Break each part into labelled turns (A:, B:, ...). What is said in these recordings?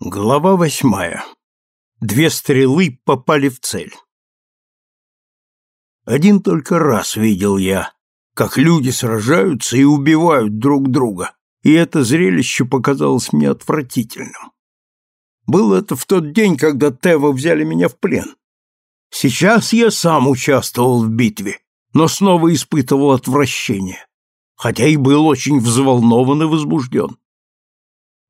A: Глава восьмая. Две стрелы попали в цель. Один только раз видел я, как люди сражаются и убивают друг друга, и это зрелище показалось мне отвратительным. Было это в тот день, когда Тева взяли меня в плен. Сейчас я сам участвовал в битве, но снова испытывал отвращение, хотя и был очень взволнован и возбужден.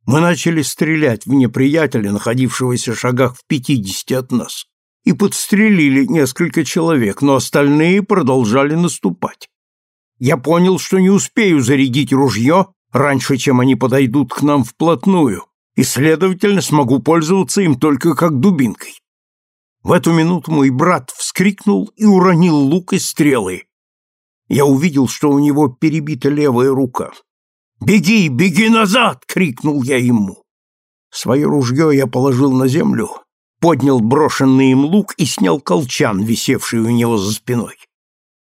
A: Мы начали стрелять в неприятеля, находившегося в шагах в пятидесяти от нас, и подстрелили несколько человек, но остальные продолжали наступать. Я понял, что не успею зарядить ружье раньше, чем они подойдут к нам вплотную, и, следовательно, смогу пользоваться им только как дубинкой. В эту минуту мой брат вскрикнул и уронил лук и стрелы. Я увидел, что у него перебита левая рука. «Беги, беги назад!» — крикнул я ему. Свое ружье я положил на землю, поднял брошенный им лук и снял колчан, висевший у него за спиной.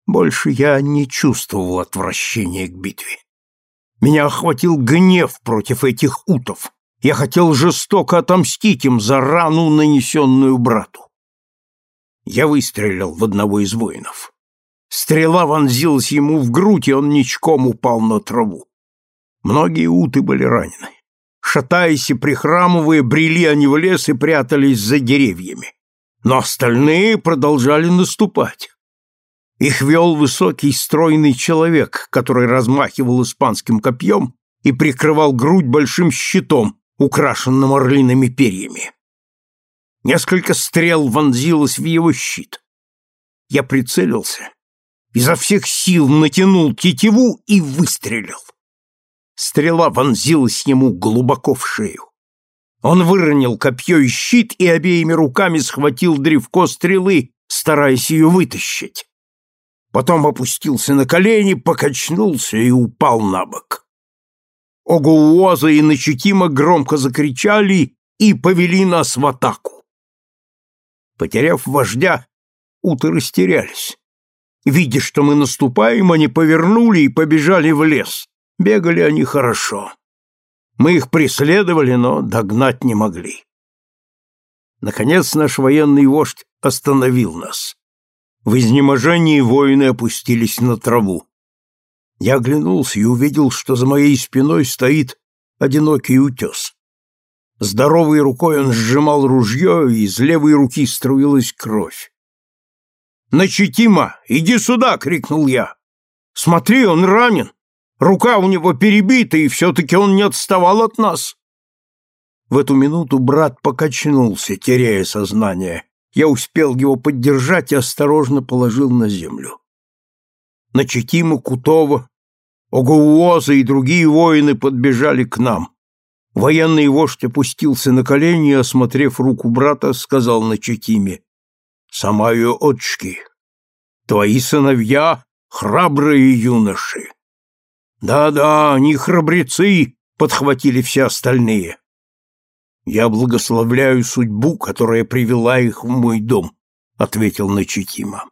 A: Больше я не чувствовал отвращения к битве. Меня охватил гнев против этих утов. Я хотел жестоко отомстить им за рану, нанесенную брату. Я выстрелил в одного из воинов. Стрела вонзилась ему в грудь, и он ничком упал на траву. Многие уты были ранены. Шатаясь и прихрамывая, брели они в лес и прятались за деревьями. Но остальные продолжали наступать. Их вел высокий стройный человек, который размахивал испанским копьем и прикрывал грудь большим щитом, украшенным орлиными перьями. Несколько стрел вонзилось в его щит. Я прицелился, изо всех сил натянул тетиву и выстрелил. Стрела вонзилась ему глубоко в шею. Он выронил копье и щит и обеими руками схватил древко стрелы, стараясь ее вытащить. Потом опустился на колени, покачнулся и упал на бок. Огуоза и Начутима громко закричали и повели нас в атаку. Потеряв вождя, уты растерялись. Видя, что мы наступаем, они повернули и побежали в лес. Бегали они хорошо. Мы их преследовали, но догнать не могли. Наконец наш военный вождь остановил нас. В изнеможении воины опустились на траву. Я оглянулся и увидел, что за моей спиной стоит одинокий утес. Здоровой рукой он сжимал ружье, и из левой руки струилась кровь. «Начитима, иди сюда!» — крикнул я. «Смотри, он ранен!» Рука у него перебита, и все-таки он не отставал от нас. В эту минуту брат покачнулся, теряя сознание. Я успел его поддержать и осторожно положил на землю. На Чекима, Кутова, Огоуоза и другие воины подбежали к нам. Военный вождь опустился на колени и, осмотрев руку брата, сказал на Чекиме, «Самаю отчки, твои сыновья — храбрые юноши. Да-да, они храбрецы, подхватили все остальные. Я благословляю судьбу, которая привела их в мой дом, ответил Начитима.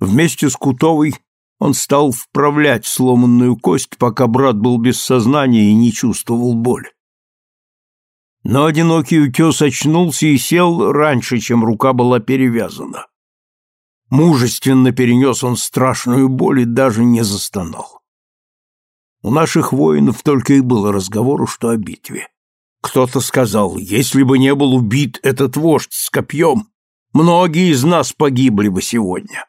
A: Вместе с Кутовой он стал вправлять сломанную кость, пока брат был без сознания и не чувствовал боль. Но одинокий утес очнулся и сел раньше, чем рука была перевязана. Мужественно перенес он страшную боль и даже не застонал. У наших воинов только и было разговору, что о битве. Кто-то сказал, если бы не был убит этот вождь с копьем, многие из нас погибли бы сегодня.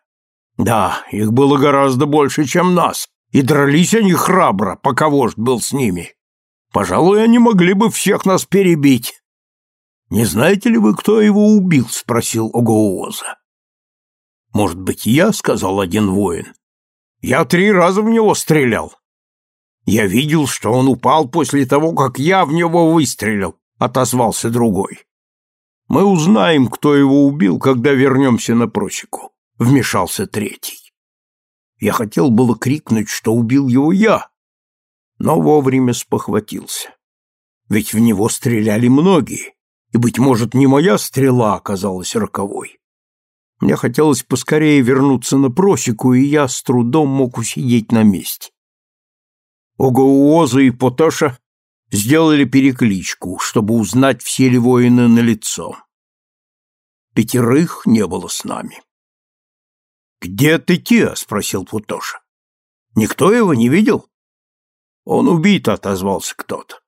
A: Да, их было гораздо больше, чем нас, и дрались они храбро, пока вождь был с ними. Пожалуй, они могли бы всех нас перебить. «Не знаете ли вы, кто его убил?» — спросил Огооза. «Может быть, я?» — сказал один воин. «Я три раза в него стрелял. Я видел, что он упал после того, как я в него выстрелил, отозвался другой. Мы узнаем, кто его убил, когда вернемся на просеку, вмешался третий. Я хотел было крикнуть, что убил его я, но вовремя спохватился. Ведь в него стреляли многие, и, быть может, не моя стрела оказалась роковой. Мне хотелось поскорее вернуться на просеку, и я с трудом мог усидеть на месте. Огоуоза и Потоша сделали перекличку, чтобы узнать, все ли воины на лицо. Пятерых не было с нами. «Где ты, Тиа?» — спросил Путоша. «Никто его не видел?» «Он убит», — отозвался кто-то.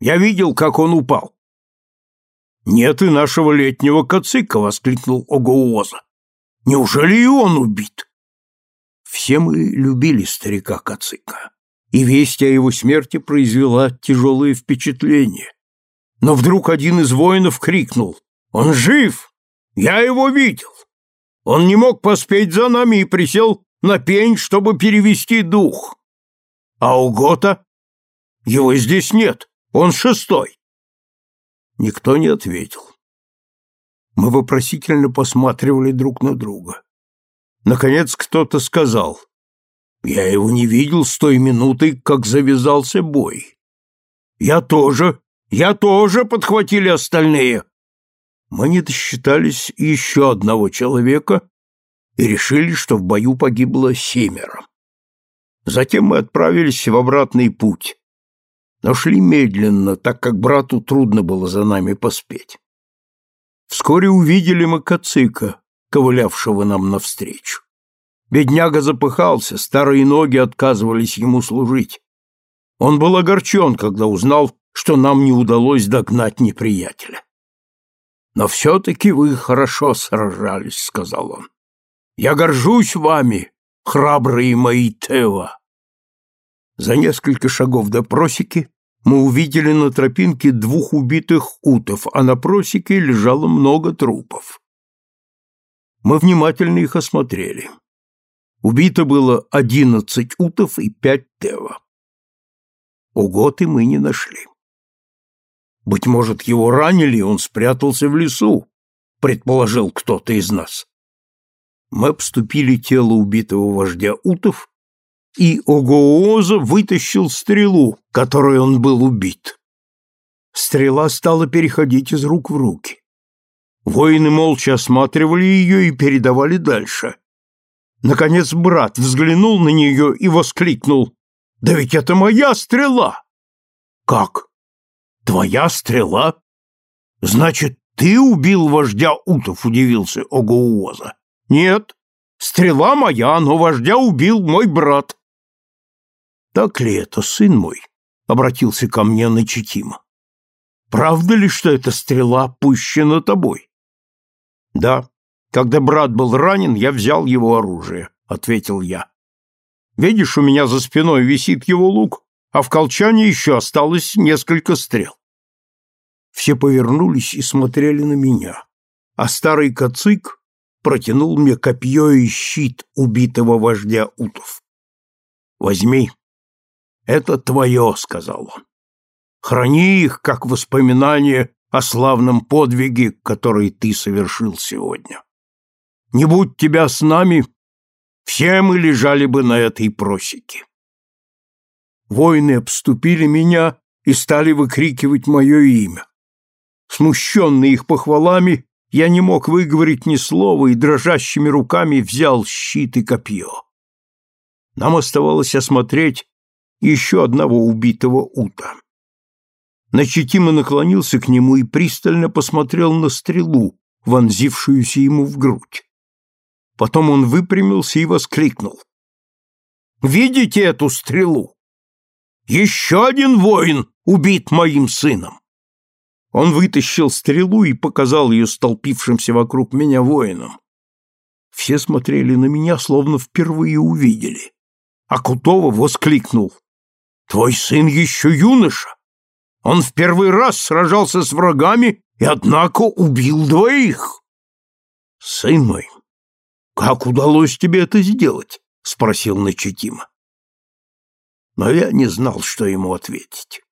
A: «Я видел, как он упал». «Нет и нашего летнего кацика!» — воскликнул Огоуоза. «Неужели и он убит?» Все мы любили старика Кацика, и весть о его смерти произвела тяжелое впечатление. Но вдруг один из воинов крикнул «Он жив! Я его видел! Он не мог поспеть за нами и присел на пень, чтобы перевести дух. А у Гота? Его здесь нет, он шестой!» Никто не ответил. Мы вопросительно посматривали друг на друга. Наконец кто-то сказал. «Я его не видел с той минуты, как завязался бой». «Я тоже! Я тоже!» — подхватили остальные. Мы не досчитались еще одного человека и решили, что в бою погибло семеро. Затем мы отправились в обратный путь, но шли медленно, так как брату трудно было за нами поспеть. Вскоре увидели мы Кацика, ковылявшего нам навстречу. Бедняга запыхался, старые ноги отказывались ему служить. Он был огорчен, когда узнал, что нам не удалось догнать неприятеля. «Но все-таки вы хорошо сражались», — сказал он. «Я горжусь вами, храбрые мои Тева». За несколько шагов до просеки мы увидели на тропинке двух убитых утов, а на просеке лежало много трупов. Мы внимательно их осмотрели. Убито было одиннадцать утов и пять тева. Уготы мы не нашли. Быть может, его ранили, и он спрятался в лесу, предположил кто-то из нас. Мы обступили тело убитого вождя утов и Огооза вытащил стрелу, которой он был убит. Стрела стала переходить из рук в руки. Воины молча осматривали ее и передавали дальше. Наконец брат взглянул на нее и воскликнул. «Да ведь это моя стрела!» «Как? Твоя стрела? Значит, ты убил вождя утов?» — удивился Огоуоза. «Нет, стрела моя, но вождя убил мой брат. Так ли это, сын мой? Обратился ко мне Начитима. Правда ли, что эта стрела пущена тобой? Да. Когда брат был ранен, я взял его оружие, ответил я. Видишь, у меня за спиной висит его лук, а в колчане еще осталось несколько стрел. Все повернулись и смотрели на меня, а старый кацик протянул мне копье и щит убитого вождя утов. Возьми, «Это твое», — сказал он. «Храни их, как воспоминание о славном подвиге, который ты совершил сегодня. Не будь тебя с нами, все мы лежали бы на этой просеке». Воины обступили меня и стали выкрикивать мое имя. Смущенный их похвалами, я не мог выговорить ни слова и дрожащими руками взял щит и копье. Нам оставалось осмотреть еще одного убитого ута. Начетимо наклонился к нему и пристально посмотрел на стрелу, вонзившуюся ему в грудь. Потом он выпрямился и воскликнул. «Видите эту стрелу? Еще один воин убит моим сыном!» Он вытащил стрелу и показал ее столпившимся вокруг меня воинам. Все смотрели на меня, словно впервые увидели. А Кутова воскликнул. Твой сын еще юноша. Он в первый раз сражался с врагами и, однако, убил двоих. Сын мой, как удалось тебе это сделать? Спросил Начетима. Но я не знал, что ему ответить.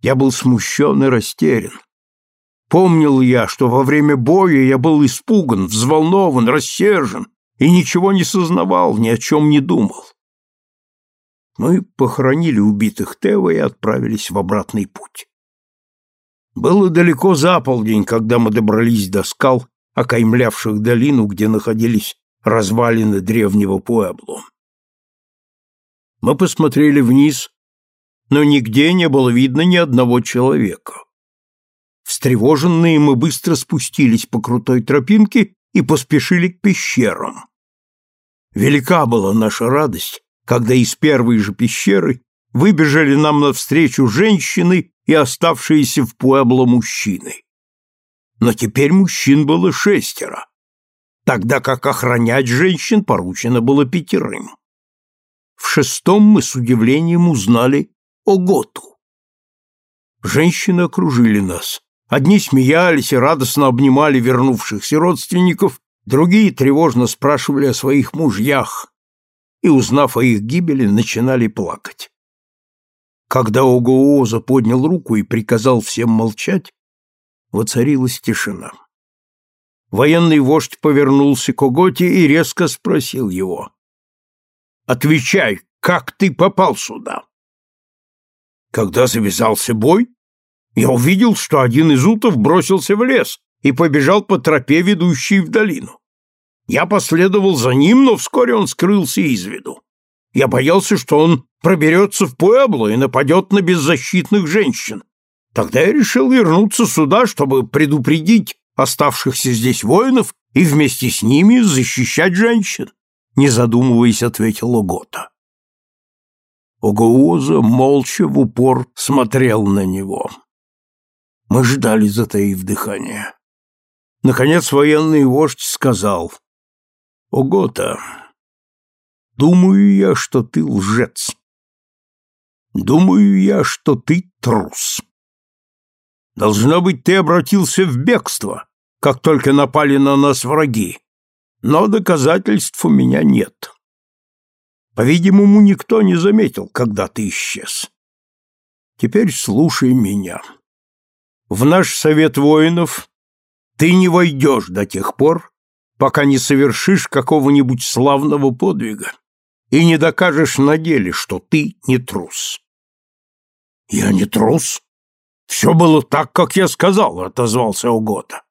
A: Я был смущен и растерян. Помнил я, что во время боя я был испуган, взволнован, рассержен и ничего не сознавал, ни о чем не думал. Мы похоронили убитых Тева и отправились в обратный путь. Было далеко за полдень, когда мы добрались до скал, окаймлявших долину, где находились развалины древнего Пуэбло. Мы посмотрели вниз но нигде не было видно ни одного человека. Встревоженные мы быстро спустились по крутой тропинке и поспешили к пещерам. Велика была наша радость, когда из первой же пещеры выбежали нам навстречу женщины и оставшиеся в Пуэбло мужчины. Но теперь мужчин было шестеро, тогда как охранять женщин поручено было пятерым. В шестом мы с удивлением узнали Оготу. Женщины окружили нас. Одни смеялись и радостно обнимали вернувшихся родственников, другие тревожно спрашивали о своих мужьях и, узнав о их гибели, начинали плакать. Когда Огооза поднял руку и приказал всем молчать, воцарилась тишина. Военный вождь повернулся к Оготе и резко спросил его. «Отвечай, как ты попал сюда?» Когда завязался бой, я увидел, что один из утов бросился в лес и побежал по тропе, ведущей в долину. Я последовал за ним, но вскоре он скрылся из виду. Я боялся, что он проберется в Пуэбло и нападет на беззащитных женщин. Тогда я решил вернуться сюда, чтобы предупредить оставшихся здесь воинов и вместе с ними защищать женщин, не задумываясь, ответил Огота. Огоуза молча в упор смотрел на него. Мы ждали, затаив дыхание. Наконец военный вождь сказал, «Огота, думаю я, что ты лжец. Думаю я, что ты трус. Должно быть, ты обратился в бегство, как только напали на нас враги, но доказательств у меня нет. По-видимому, никто не заметил, когда ты исчез. Теперь слушай меня. В наш совет воинов ты не войдешь до тех пор, пока не совершишь какого-нибудь славного подвига и не докажешь на деле, что ты не трус. Я не трус. Все было так, как я сказал, отозвался Угота.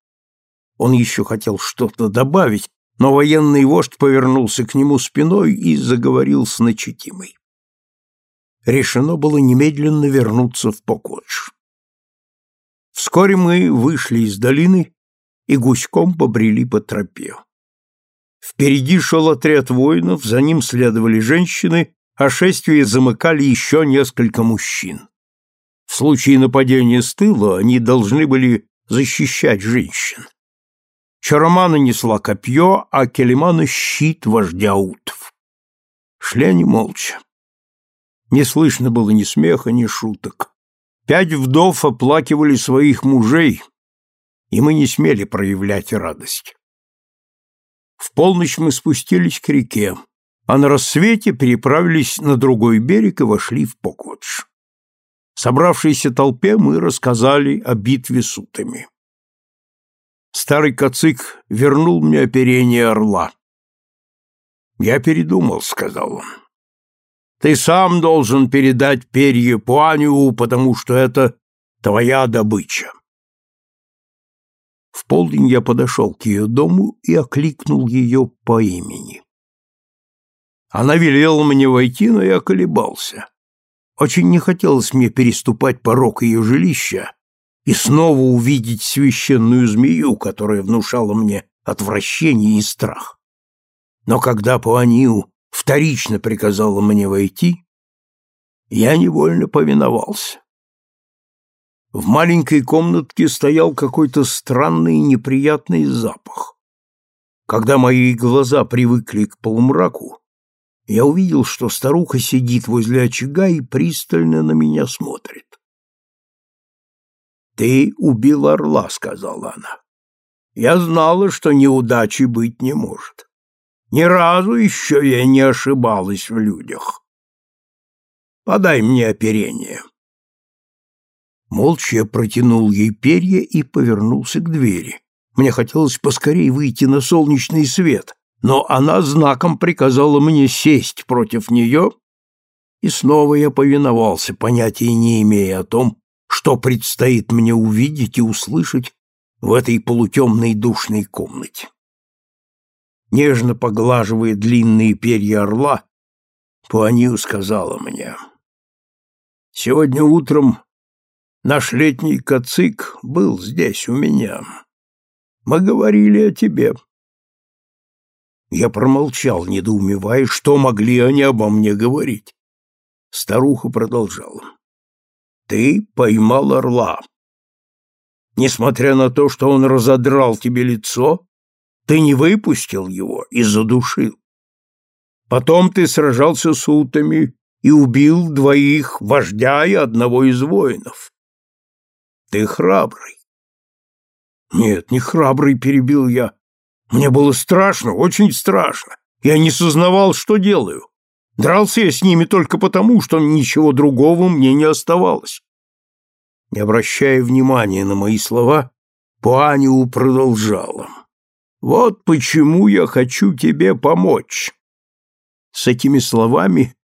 A: Он еще хотел что-то добавить, но военный вождь повернулся к нему спиной и заговорил с начетимой. Решено было немедленно вернуться в Покодж. Вскоре мы вышли из долины и гуськом побрели по тропе. Впереди шел отряд воинов, за ним следовали женщины, а шествие замыкали еще несколько мужчин. В случае нападения с тыла они должны были защищать женщин. Чаромана несла копье, а Келемана — щит вождя утов. Шли они молча. Не слышно было ни смеха, ни шуток. Пять вдов оплакивали своих мужей, и мы не смели проявлять радость. В полночь мы спустились к реке, а на рассвете переправились на другой берег и вошли в Покодж. Собравшейся толпе мы рассказали о битве с утами. Старый кацик вернул мне оперение орла. «Я передумал», — сказал он. «Ты сам должен передать перья Пуаню, потому что это твоя добыча». В полдень я подошел к ее дому и окликнул ее по имени. Она велела мне войти, но я колебался. Очень не хотелось мне переступать порог ее жилища, и снова увидеть священную змею, которая внушала мне отвращение и страх. Но когда Пуанию вторично приказала мне войти, я невольно повиновался. В маленькой комнатке стоял какой-то странный неприятный запах. Когда мои глаза привыкли к полумраку, я увидел, что старуха сидит возле очага и пристально на меня смотрит. «Ты убил орла», — сказала она. «Я знала, что неудачи быть не может. Ни разу еще я не ошибалась в людях. Подай мне оперение». Молча протянул ей перья и повернулся к двери. Мне хотелось поскорее выйти на солнечный свет, но она знаком приказала мне сесть против нее, и снова я повиновался, понятия не имея о том, что предстоит мне увидеть и услышать в этой полутемной душной комнате. Нежно поглаживая длинные перья орла, Пуанью сказала мне, Сегодня утром наш летний кацик был здесь, у меня. Мы говорили о тебе. Я промолчал, недоумевая, что могли они обо мне говорить. Старуха продолжала. Ты поймал орла. Несмотря на то, что он разодрал тебе лицо, ты не выпустил его и задушил. Потом ты сражался с утами и убил двоих вождя и одного из воинов. Ты храбрый. Нет, не храбрый, перебил я. Мне было страшно, очень страшно. Я не сознавал, что делаю. Дрался я с ними только потому, что ничего другого мне не оставалось. Не обращая внимания на мои слова, Пуаниу продолжала. «Вот почему я хочу тебе помочь». С этими словами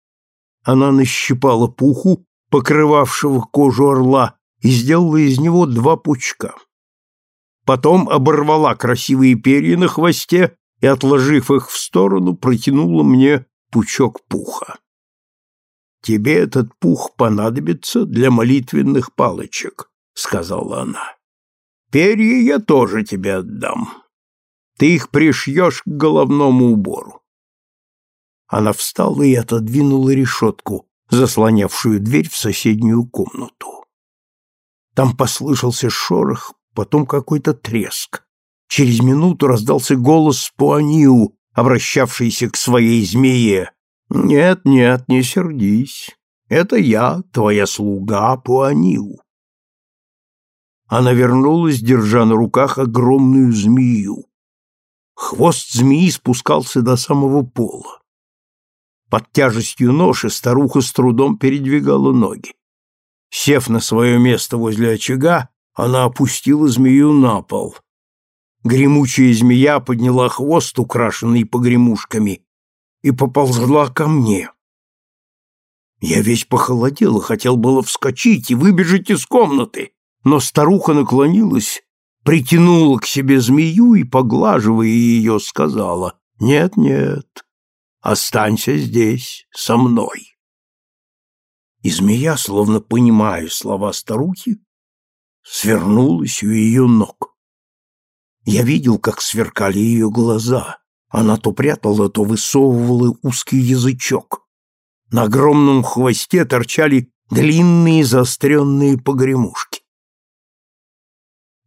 A: она нащипала пуху, покрывавшего кожу орла, и сделала из него два пучка. Потом оборвала красивые перья на хвосте и, отложив их в сторону, протянула мне пучок пуха. «Тебе этот пух понадобится для молитвенных палочек», — сказала она. «Перья я тоже тебе отдам. Ты их пришьешь к головному убору». Она встала и отодвинула решетку, заслонявшую дверь в соседнюю комнату. Там послышался шорох, потом какой-то треск. Через минуту раздался голос Пуаниу, обращавшийся к своей змее. «Нет, нет, не сердись. Это я, твоя слуга Пуаниу». Она вернулась, держа на руках огромную змею. Хвост змеи спускался до самого пола. Под тяжестью ноши старуха с трудом передвигала ноги. Сев на свое место возле очага, она опустила змею на пол. Гремучая змея подняла хвост, украшенный погремушками, и поползла ко мне. Я весь похолодел и хотел было вскочить и выбежать из комнаты, но старуха наклонилась, притянула к себе змею и, поглаживая ее, сказала «Нет, нет, останься здесь, со мной». И змея, словно понимая слова старухи, свернулась у ее ног. Я видел, как сверкали ее глаза. Она то прятала, то высовывала узкий язычок. На огромном хвосте торчали длинные заостренные погремушки.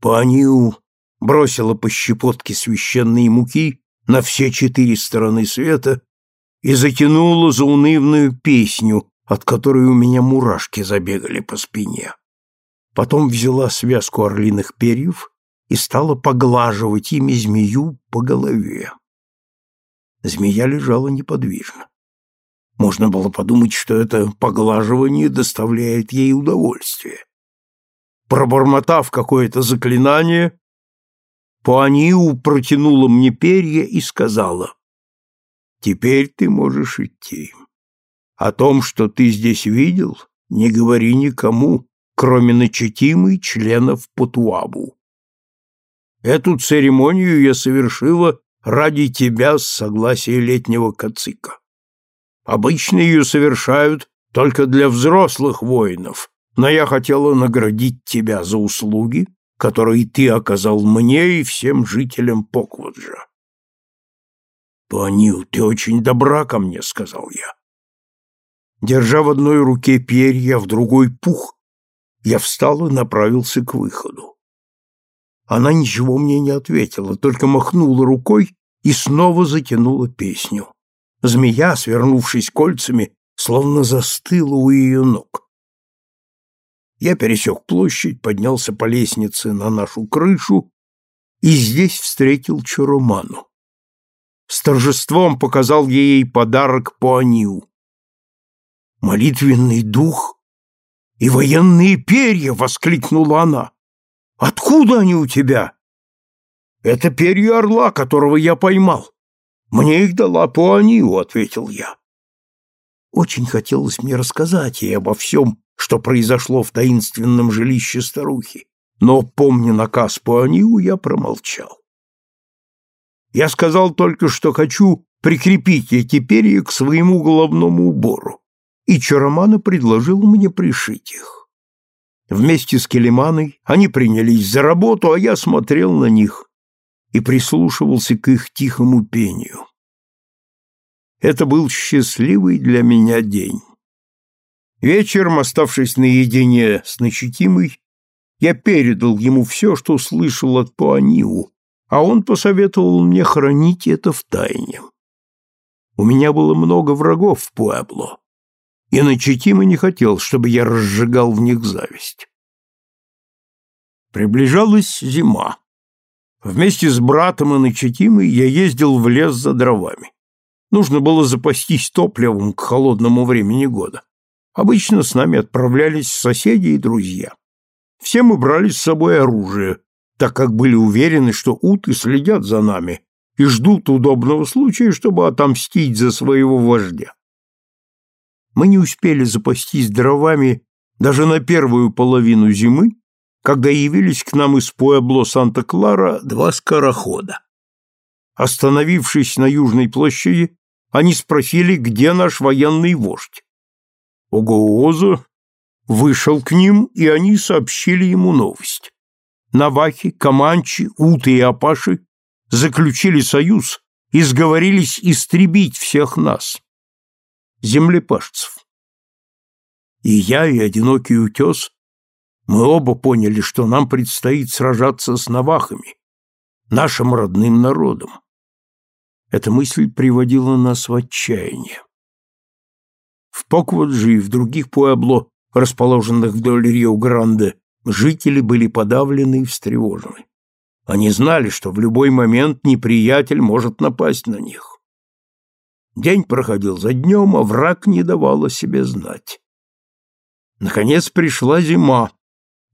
A: Паниу бросила по щепотке священной муки на все четыре стороны света и затянула заунывную песню, от которой у меня мурашки забегали по спине. Потом взяла связку орлиных перьев и стала поглаживать ими змею по голове. Змея лежала неподвижно. Можно было подумать, что это поглаживание доставляет ей удовольствие. Пробормотав какое-то заклинание, Пуаниу протянула мне перья и сказала, «Теперь ты можешь идти. О том, что ты здесь видел, не говори никому, кроме начетимой членов Путуабу. Эту церемонию я совершила ради тебя с согласия летнего кацика. Обычно ее совершают только для взрослых воинов, но я хотела наградить тебя за услуги, которые ты оказал мне и всем жителям Поквуджа. «Панил, ты очень добра ко мне», — сказал я. Держа в одной руке перья, в другой пух, я встал и направился к выходу. Она ничего мне не ответила, только махнула рукой и снова затянула песню. Змея, свернувшись кольцами, словно застыла у ее ног. Я пересек площадь, поднялся по лестнице на нашу крышу и здесь встретил Чуруману. С торжеством показал ей подарок по Анию. Молитвенный дух и военные перья!» — воскликнула она. «Откуда они у тебя?» «Это перья орла, которого я поймал. Мне их дала Пуаниу», — ответил я. Очень хотелось мне рассказать ей обо всем, что произошло в таинственном жилище старухи, но, помня наказ Пуаниу, я промолчал. Я сказал только, что хочу прикрепить эти перья к своему головному убору и Чарамана предложил мне пришить их. Вместе с Келеманой они принялись за работу, а я смотрел на них и прислушивался к их тихому пению. Это был счастливый для меня день. Вечером, оставшись наедине с Начитимой, я передал ему все, что слышал от Пуаниу, а он посоветовал мне хранить это в тайне. У меня было много врагов в Пуэбло, и Начитима не хотел, чтобы я разжигал в них зависть. Приближалась зима. Вместе с братом и Начитимой я ездил в лес за дровами. Нужно было запастись топливом к холодному времени года. Обычно с нами отправлялись соседи и друзья. Все мы брали с собой оружие, так как были уверены, что уты следят за нами и ждут удобного случая, чтобы отомстить за своего вождя. Мы не успели запастись дровами даже на первую половину зимы, когда явились к нам из Пуэбло Санта-Клара два скорохода. Остановившись на Южной площади, они спросили, где наш военный вождь. Огоозо вышел к ним, и они сообщили ему новость. Навахи, Каманчи, Уты и Апаши заключили союз и сговорились истребить всех нас, землепашцев. И я, и одинокий утес, мы оба поняли, что нам предстоит сражаться с навахами, нашим родным народом. Эта мысль приводила нас в отчаяние. В Покваджи и в других Пуэбло, расположенных вдоль Рио-Гранде, жители были подавлены и встревожены. Они знали, что в любой момент неприятель может напасть на них. День проходил за днем, а враг не давал о себе знать. Наконец пришла зима,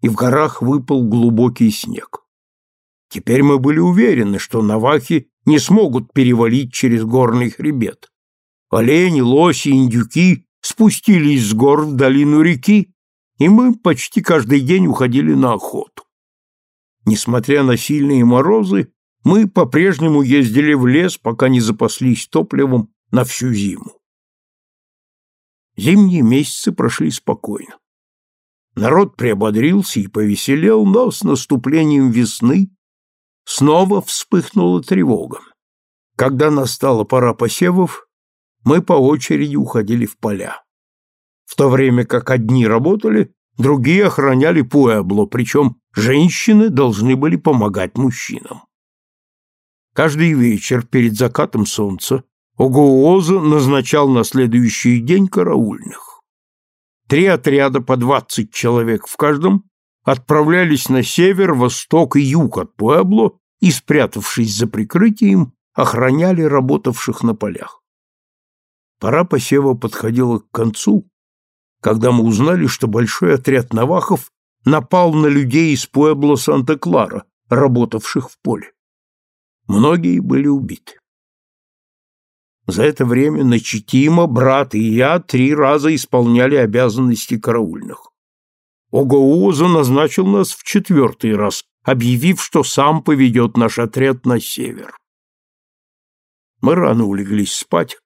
A: и в горах выпал глубокий снег. Теперь мы были уверены, что навахи не смогут перевалить через горный хребет. Олени, лоси, индюки спустились с гор в долину реки, и мы почти каждый день уходили на охоту. Несмотря на сильные морозы, мы по-прежнему ездили в лес, пока не запаслись топливом на всю зиму. Зимние месяцы прошли спокойно. Народ приободрился и повеселел, но с наступлением весны снова вспыхнула тревога. Когда настала пора посевов, мы по очереди уходили в поля. В то время как одни работали, другие охраняли Пуэбло, причем женщины должны были помогать мужчинам. Каждый вечер перед закатом солнца Огооза назначал на следующий день караульных. Три отряда по двадцать человек в каждом отправлялись на север, восток и юг от Пуэбло и, спрятавшись за прикрытием, охраняли работавших на полях. Пора посева подходила к концу, когда мы узнали, что большой отряд навахов напал на людей из Пуэбло Санта-Клара, работавших в поле. Многие были убиты. За это время Начитима, брат и я три раза исполняли обязанности караульных. Огауза назначил нас в четвертый раз, объявив, что сам поведет наш отряд на север. Мы рано улеглись спать,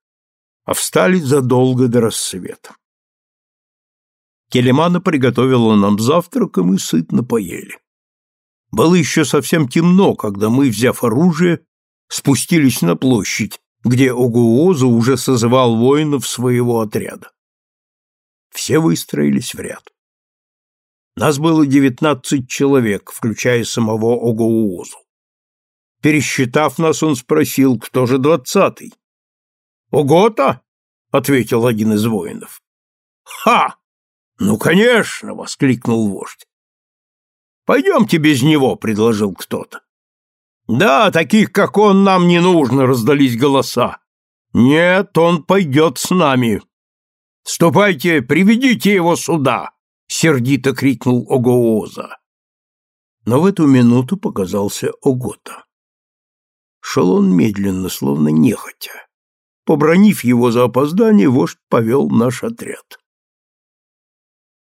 A: а встали задолго до рассвета. Келемана приготовила нам завтрак, и мы сытно поели. Было еще совсем темно, когда мы, взяв оружие, спустились на площадь, где Огуоза уже созывал воинов своего отряда. Все выстроились в ряд. Нас было девятнадцать человек, включая самого Огуозу. Пересчитав нас, он спросил, кто же двадцатый. «Огота?» — ответил один из воинов. «Ха! Ну, конечно!» — воскликнул вождь. «Пойдемте без него», — предложил кто-то. «Да, таких, как он, нам не нужно», — раздались голоса. «Нет, он пойдет с нами». «Ступайте, приведите его сюда!» — сердито крикнул Огооза. Но в эту минуту показался Огота. Шел он медленно, словно нехотя. Побронив его за опоздание, вождь повел наш отряд.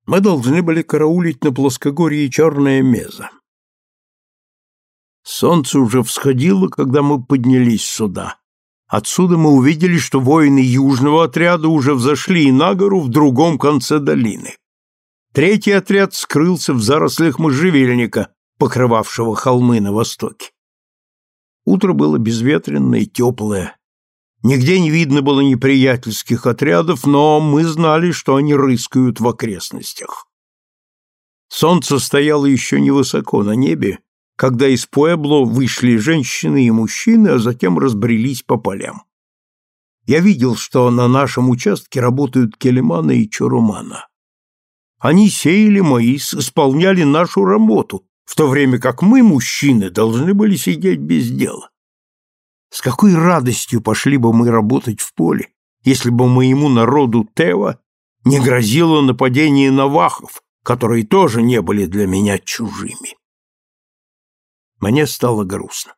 A: Мы должны были караулить на плоскогорье Черная Меза. Солнце уже всходило, когда мы поднялись сюда, Отсюда мы увидели, что воины южного отряда уже взошли на гору в другом конце долины. Третий отряд скрылся в зарослях можжевельника, покрывавшего холмы на востоке. Утро было безветренное и теплое. Нигде не видно было неприятельских отрядов, но мы знали, что они рыскают в окрестностях. Солнце стояло еще невысоко на небе, когда из Пуэбло вышли женщины и мужчины, а затем разбрелись по полям. Я видел, что на нашем участке работают Келемана и Чурумана. Они сеяли маис, исполняли нашу работу, в то время как мы, мужчины, должны были сидеть без дела. С какой радостью пошли бы мы работать в поле, если бы моему народу Тева не грозило нападение навахов, которые тоже не были для меня чужими. Мне стало грустно.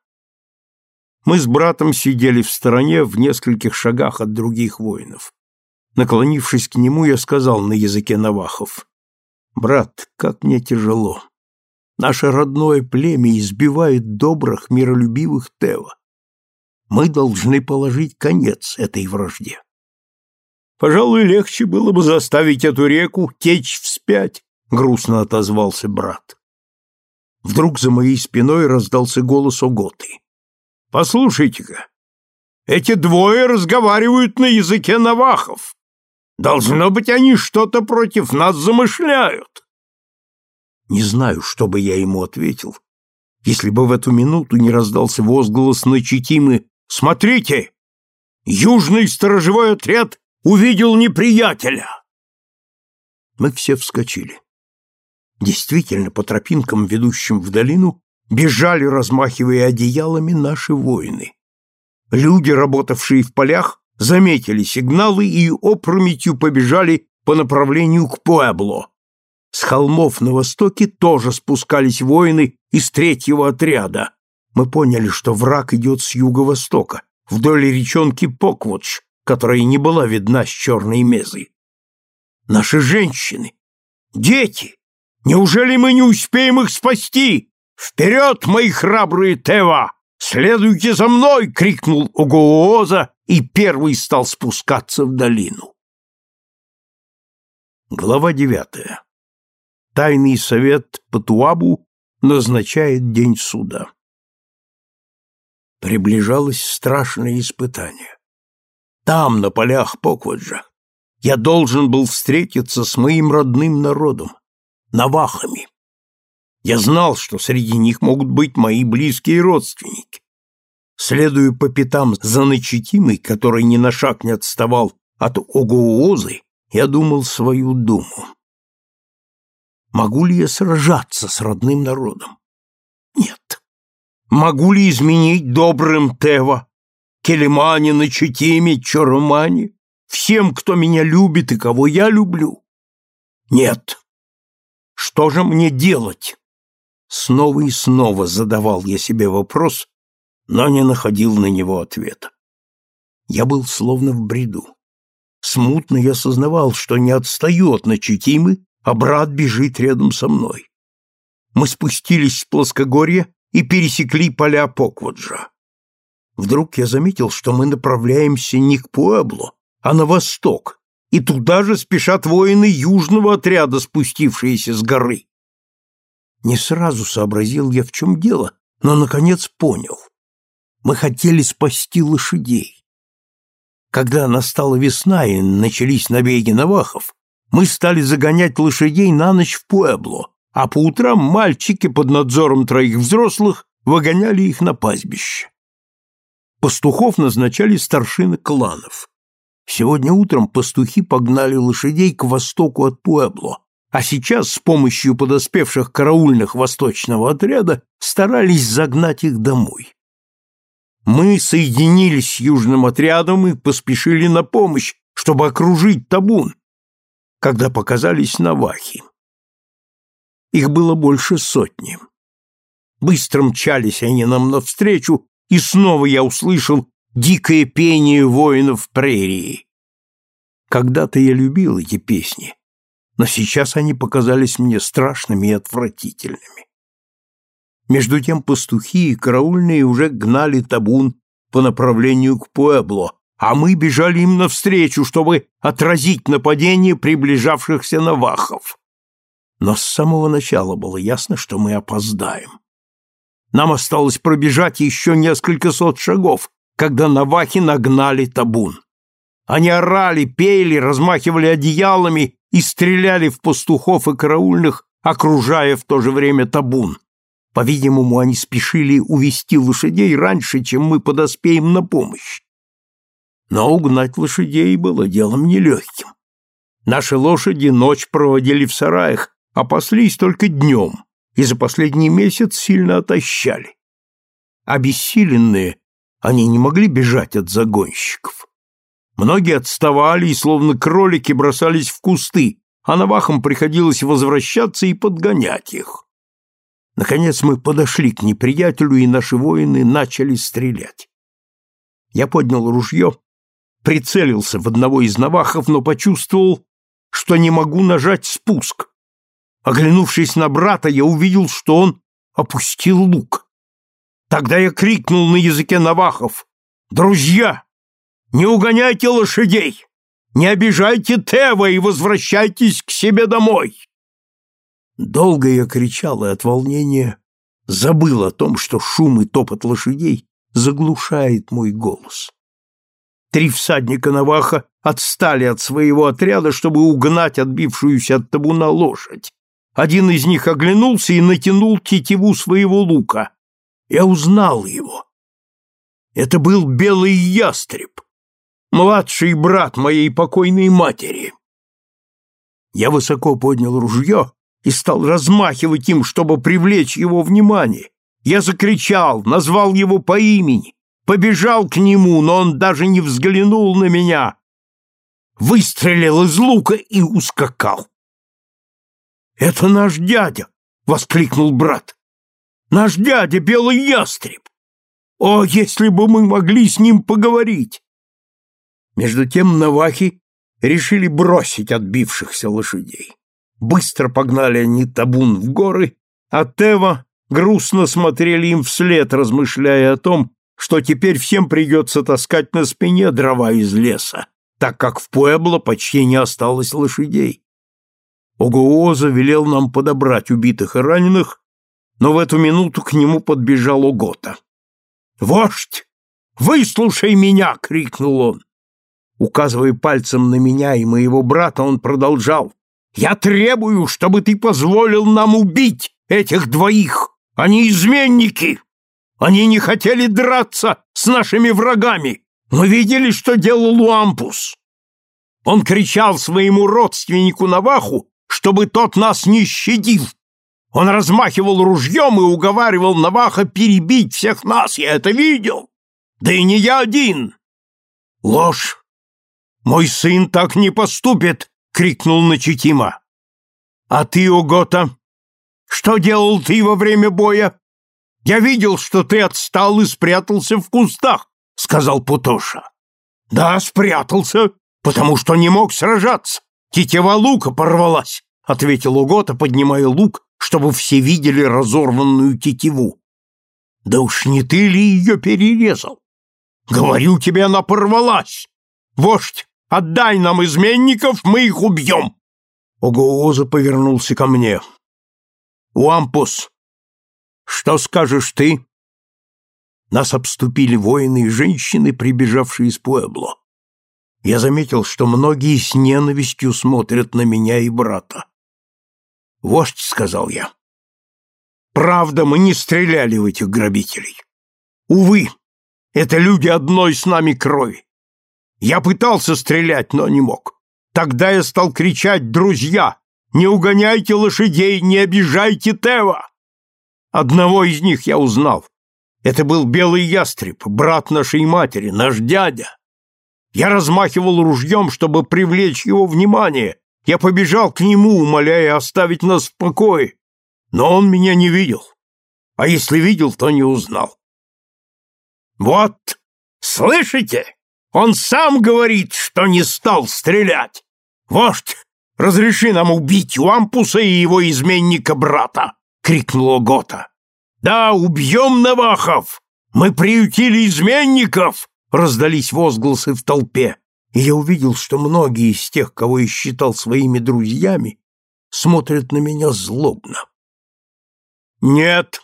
A: Мы с братом сидели в стороне в нескольких шагах от других воинов. Наклонившись к нему, я сказал на языке навахов, «Брат, как мне тяжело. Наше родное племя избивает добрых, миролюбивых Тева. Мы должны положить конец этой вражде. Пожалуй, легче было бы заставить эту реку течь вспять, грустно отозвался брат. Вдруг за моей спиной раздался голос Оготы. «Послушайте-ка, эти двое разговаривают на языке навахов. Должно быть, они что-то против нас замышляют». Не знаю, что бы я ему ответил, если бы в эту минуту не раздался возглас Начитимы «Смотрите! Южный сторожевой отряд увидел неприятеля!» Мы все вскочили. Действительно, по тропинкам, ведущим в долину, бежали, размахивая одеялами, наши воины. Люди, работавшие в полях, заметили сигналы и опрометью побежали по направлению к Пуэбло. С холмов на востоке тоже спускались воины из третьего отряда. Мы поняли, что враг идет с юго-востока, вдоль речонки Поквудж, которая не была видна с черной мезой. Наши женщины, дети, Неужели мы не успеем их спасти? Вперед, мои храбрые Тева! Следуйте за мной! — крикнул Угооза и первый стал спускаться в долину. Глава девятая. Тайный совет Патуабу назначает день суда. Приближалось страшное испытание. Там, на полях Покваджа, я должен был встретиться с моим родным народом, навахами. Я знал, что среди них могут быть мои близкие родственники. Следуя по пятам за Начитимой, который ни на шаг не отставал от Огоозы, я думал свою думу. Могу ли я сражаться с родным народом? Нет. Могу ли изменить добрым Тева, Келемане, Начитиме, Чорумане, всем, кто меня любит и кого я люблю? Нет. Что же мне делать? Снова и снова задавал я себе вопрос, но не находил на него ответа. Я был словно в бреду. Смутно я сознавал, что не отстаю от Начитимы, а брат бежит рядом со мной. Мы спустились с плоскогорья и пересекли поля Покваджа. Вдруг я заметил, что мы направляемся не к Пуэбло, а на восток, и туда же спешат воины южного отряда, спустившиеся с горы. Не сразу сообразил я, в чем дело, но, наконец, понял. Мы хотели спасти лошадей. Когда настала весна и начались набеги навахов, мы стали загонять лошадей на ночь в Пуэбло, а по утрам мальчики под надзором троих взрослых выгоняли их на пастбище. Пастухов назначали старшины кланов. Сегодня утром пастухи погнали лошадей к востоку от Пуэбло, а сейчас с помощью подоспевших караульных восточного отряда старались загнать их домой. Мы соединились с южным отрядом и поспешили на помощь, чтобы окружить табун, когда показались навахи. Их было больше сотни. Быстро мчались они нам навстречу, и снова я услышал дикое пение воинов прерии. Когда-то я любил эти песни, но сейчас они показались мне страшными и отвратительными. Между тем пастухи и караульные уже гнали табун по направлению к Пуэбло, а мы бежали им навстречу, чтобы отразить нападение приближавшихся навахов. Но с самого начала было ясно, что мы опоздаем. Нам осталось пробежать еще несколько сот шагов, когда навахи нагнали табун. Они орали, пели, размахивали одеялами и стреляли в пастухов и караульных, окружая в то же время табун. По-видимому, они спешили увести лошадей раньше, чем мы подоспеем на помощь. Но угнать лошадей было делом нелегким. Наши лошади ночь проводили в сараях, а паслись только днем, и за последний месяц сильно отощали. Обессиленные, они не могли бежать от загонщиков. Многие отставали и, словно кролики, бросались в кусты, а навахам приходилось возвращаться и подгонять их. Наконец мы подошли к неприятелю, и наши воины начали стрелять. Я поднял ружье, прицелился в одного из навахов, но почувствовал, что не могу нажать спуск. Оглянувшись на брата, я увидел, что он опустил лук. Тогда я крикнул на языке навахов «Друзья, не угоняйте лошадей! Не обижайте Тева и возвращайтесь к себе домой!» Долго я кричал и от волнения забыл о том, что шум и топот лошадей заглушает мой голос. Три всадника Наваха отстали от своего отряда, чтобы угнать отбившуюся от табуна лошадь. Один из них оглянулся и натянул тетиву своего лука. Я узнал его. Это был белый ястреб, младший брат моей покойной матери. Я высоко поднял ружье и стал размахивать им, чтобы привлечь его внимание. Я закричал, назвал его по имени, побежал к нему, но он даже не взглянул на меня. Выстрелил из лука и ускакал. «Это наш дядя!» — воскликнул брат. «Наш дядя, белый ястреб! О, если бы мы могли с ним поговорить!» Между тем навахи решили бросить отбившихся лошадей. Быстро погнали они табун в горы, а Тева грустно смотрели им вслед, размышляя о том, что теперь всем придется таскать на спине дрова из леса, так как в Пуэбло почти не осталось лошадей. Огуоза велел нам подобрать убитых и раненых, но в эту минуту к нему подбежал Огота. «Вождь! Выслушай меня!» — крикнул он. Указывая пальцем на меня и моего брата, он продолжал. «Я требую, чтобы ты позволил нам убить этих двоих! Они изменники! Они не хотели драться с нашими врагами! Мы видели, что делал Уампус!» Он кричал своему родственнику Наваху, чтобы тот нас не щадил. Он размахивал ружьем и уговаривал Наваха перебить всех нас, я это видел. Да и не я один. Ложь. Мой сын так не поступит, крикнул Начитима. А ты, Огота, что делал ты во время боя? Я видел, что ты отстал и спрятался в кустах, сказал Путоша. Да, спрятался, потому что не мог сражаться. Тетива лука порвалась, ответил Угота, поднимая лук, чтобы все видели разорванную тетиву. Да уж не ты ли ее перерезал? Говорю тебе, она порвалась. Вождь, отдай нам изменников, мы их убьем. Огооза повернулся ко мне. Уампус, что скажешь ты? Нас обступили воины и женщины, прибежавшие из Пуэбло. Я заметил, что многие с ненавистью смотрят на меня и брата. «Вождь», — сказал я, — «правда, мы не стреляли в этих грабителей. Увы, это люди одной с нами крови. Я пытался стрелять, но не мог. Тогда я стал кричать «Друзья! Не угоняйте лошадей, не обижайте Тева!» Одного из них я узнал. Это был белый ястреб, брат нашей матери, наш дядя. Я размахивал ружьем, чтобы привлечь его внимание. Я побежал к нему, умоляя оставить нас в покое. Но он меня не видел. А если видел, то не узнал. Вот, слышите? Он сам говорит, что не стал стрелять. Вождь, разреши нам убить Уампуса и его изменника-брата, крикнула Гота. Да, убьем Навахов, Мы приютили изменников!» — раздались возгласы в толпе, и я увидел, что многие из тех, кого я считал своими друзьями, смотрят на меня злобно. «Нет,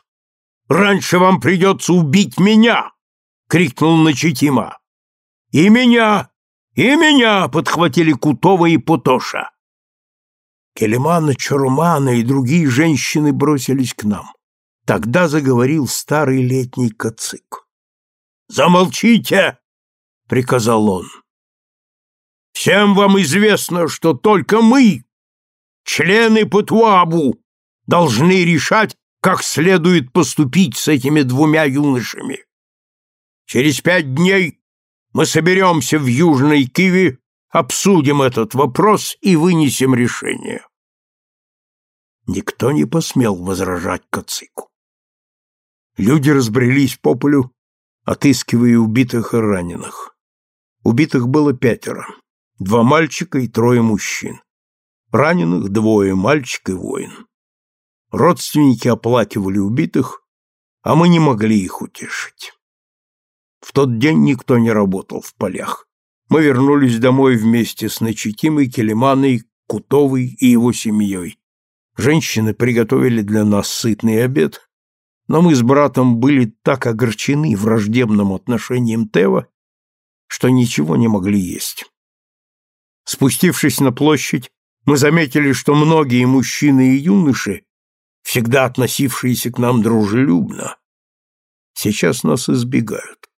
A: раньше вам придется убить меня!» — крикнул Начитима. «И меня! И меня!» — подхватили Кутова и Путоша. Келемана, Чарумана и другие женщины бросились к нам. Тогда заговорил старый летний кацик. «Замолчите!» — приказал он. «Всем вам известно, что только мы, члены Патуабу, должны решать, как следует поступить с этими двумя юношами. Через пять дней мы соберемся в Южной Киве, обсудим этот вопрос и вынесем решение. Никто не посмел возражать Кацику. Люди разбрелись по полю, отыскивая убитых и раненых. Убитых было пятеро, два мальчика и трое мужчин. Раненых двое, мальчик и воин. Родственники оплакивали убитых, а мы не могли их утешить. В тот день никто не работал в полях. Мы вернулись домой вместе с Начитимой, Келеманой, Кутовой и его семьей. Женщины приготовили для нас сытный обед, но мы с братом были так огорчены враждебным отношением Тева, что ничего не могли есть. Спустившись на площадь, мы заметили, что многие мужчины и юноши, всегда относившиеся к нам дружелюбно, сейчас нас избегают.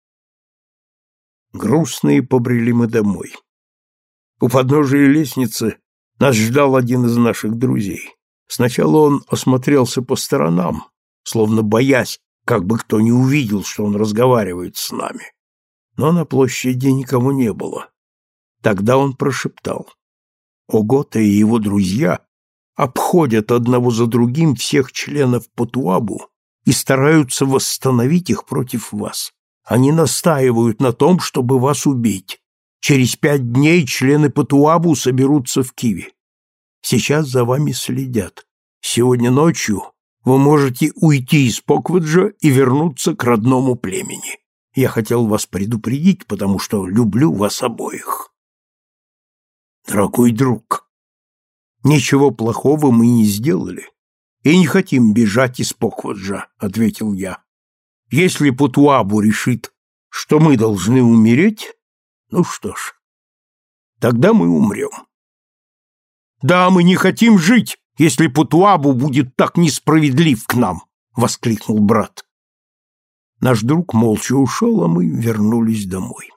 A: Грустные побрели мы домой. У подножия лестницы нас ждал один из наших друзей. Сначала он осмотрелся по сторонам, словно боясь, как бы кто не увидел, что он разговаривает с нами. Но на площади никого не было. Тогда он прошептал. Огота и его друзья обходят одного за другим всех членов Патуабу и стараются восстановить их против вас. Они настаивают на том, чтобы вас убить. Через пять дней члены Патуабу соберутся в Киеве. Сейчас за вами следят. Сегодня ночью вы можете уйти из Покваджа и вернуться к родному племени. Я хотел вас предупредить, потому что люблю вас обоих. Дорогой друг, ничего плохого мы не сделали и не хотим бежать из Покваджа, ответил я. Если Путуабу решит, что мы должны умереть, ну что ж, тогда мы умрем. Да, мы не хотим жить, если Путуабу будет так несправедлив к нам, воскликнул брат. Наш друг молча ушел, а мы вернулись домой.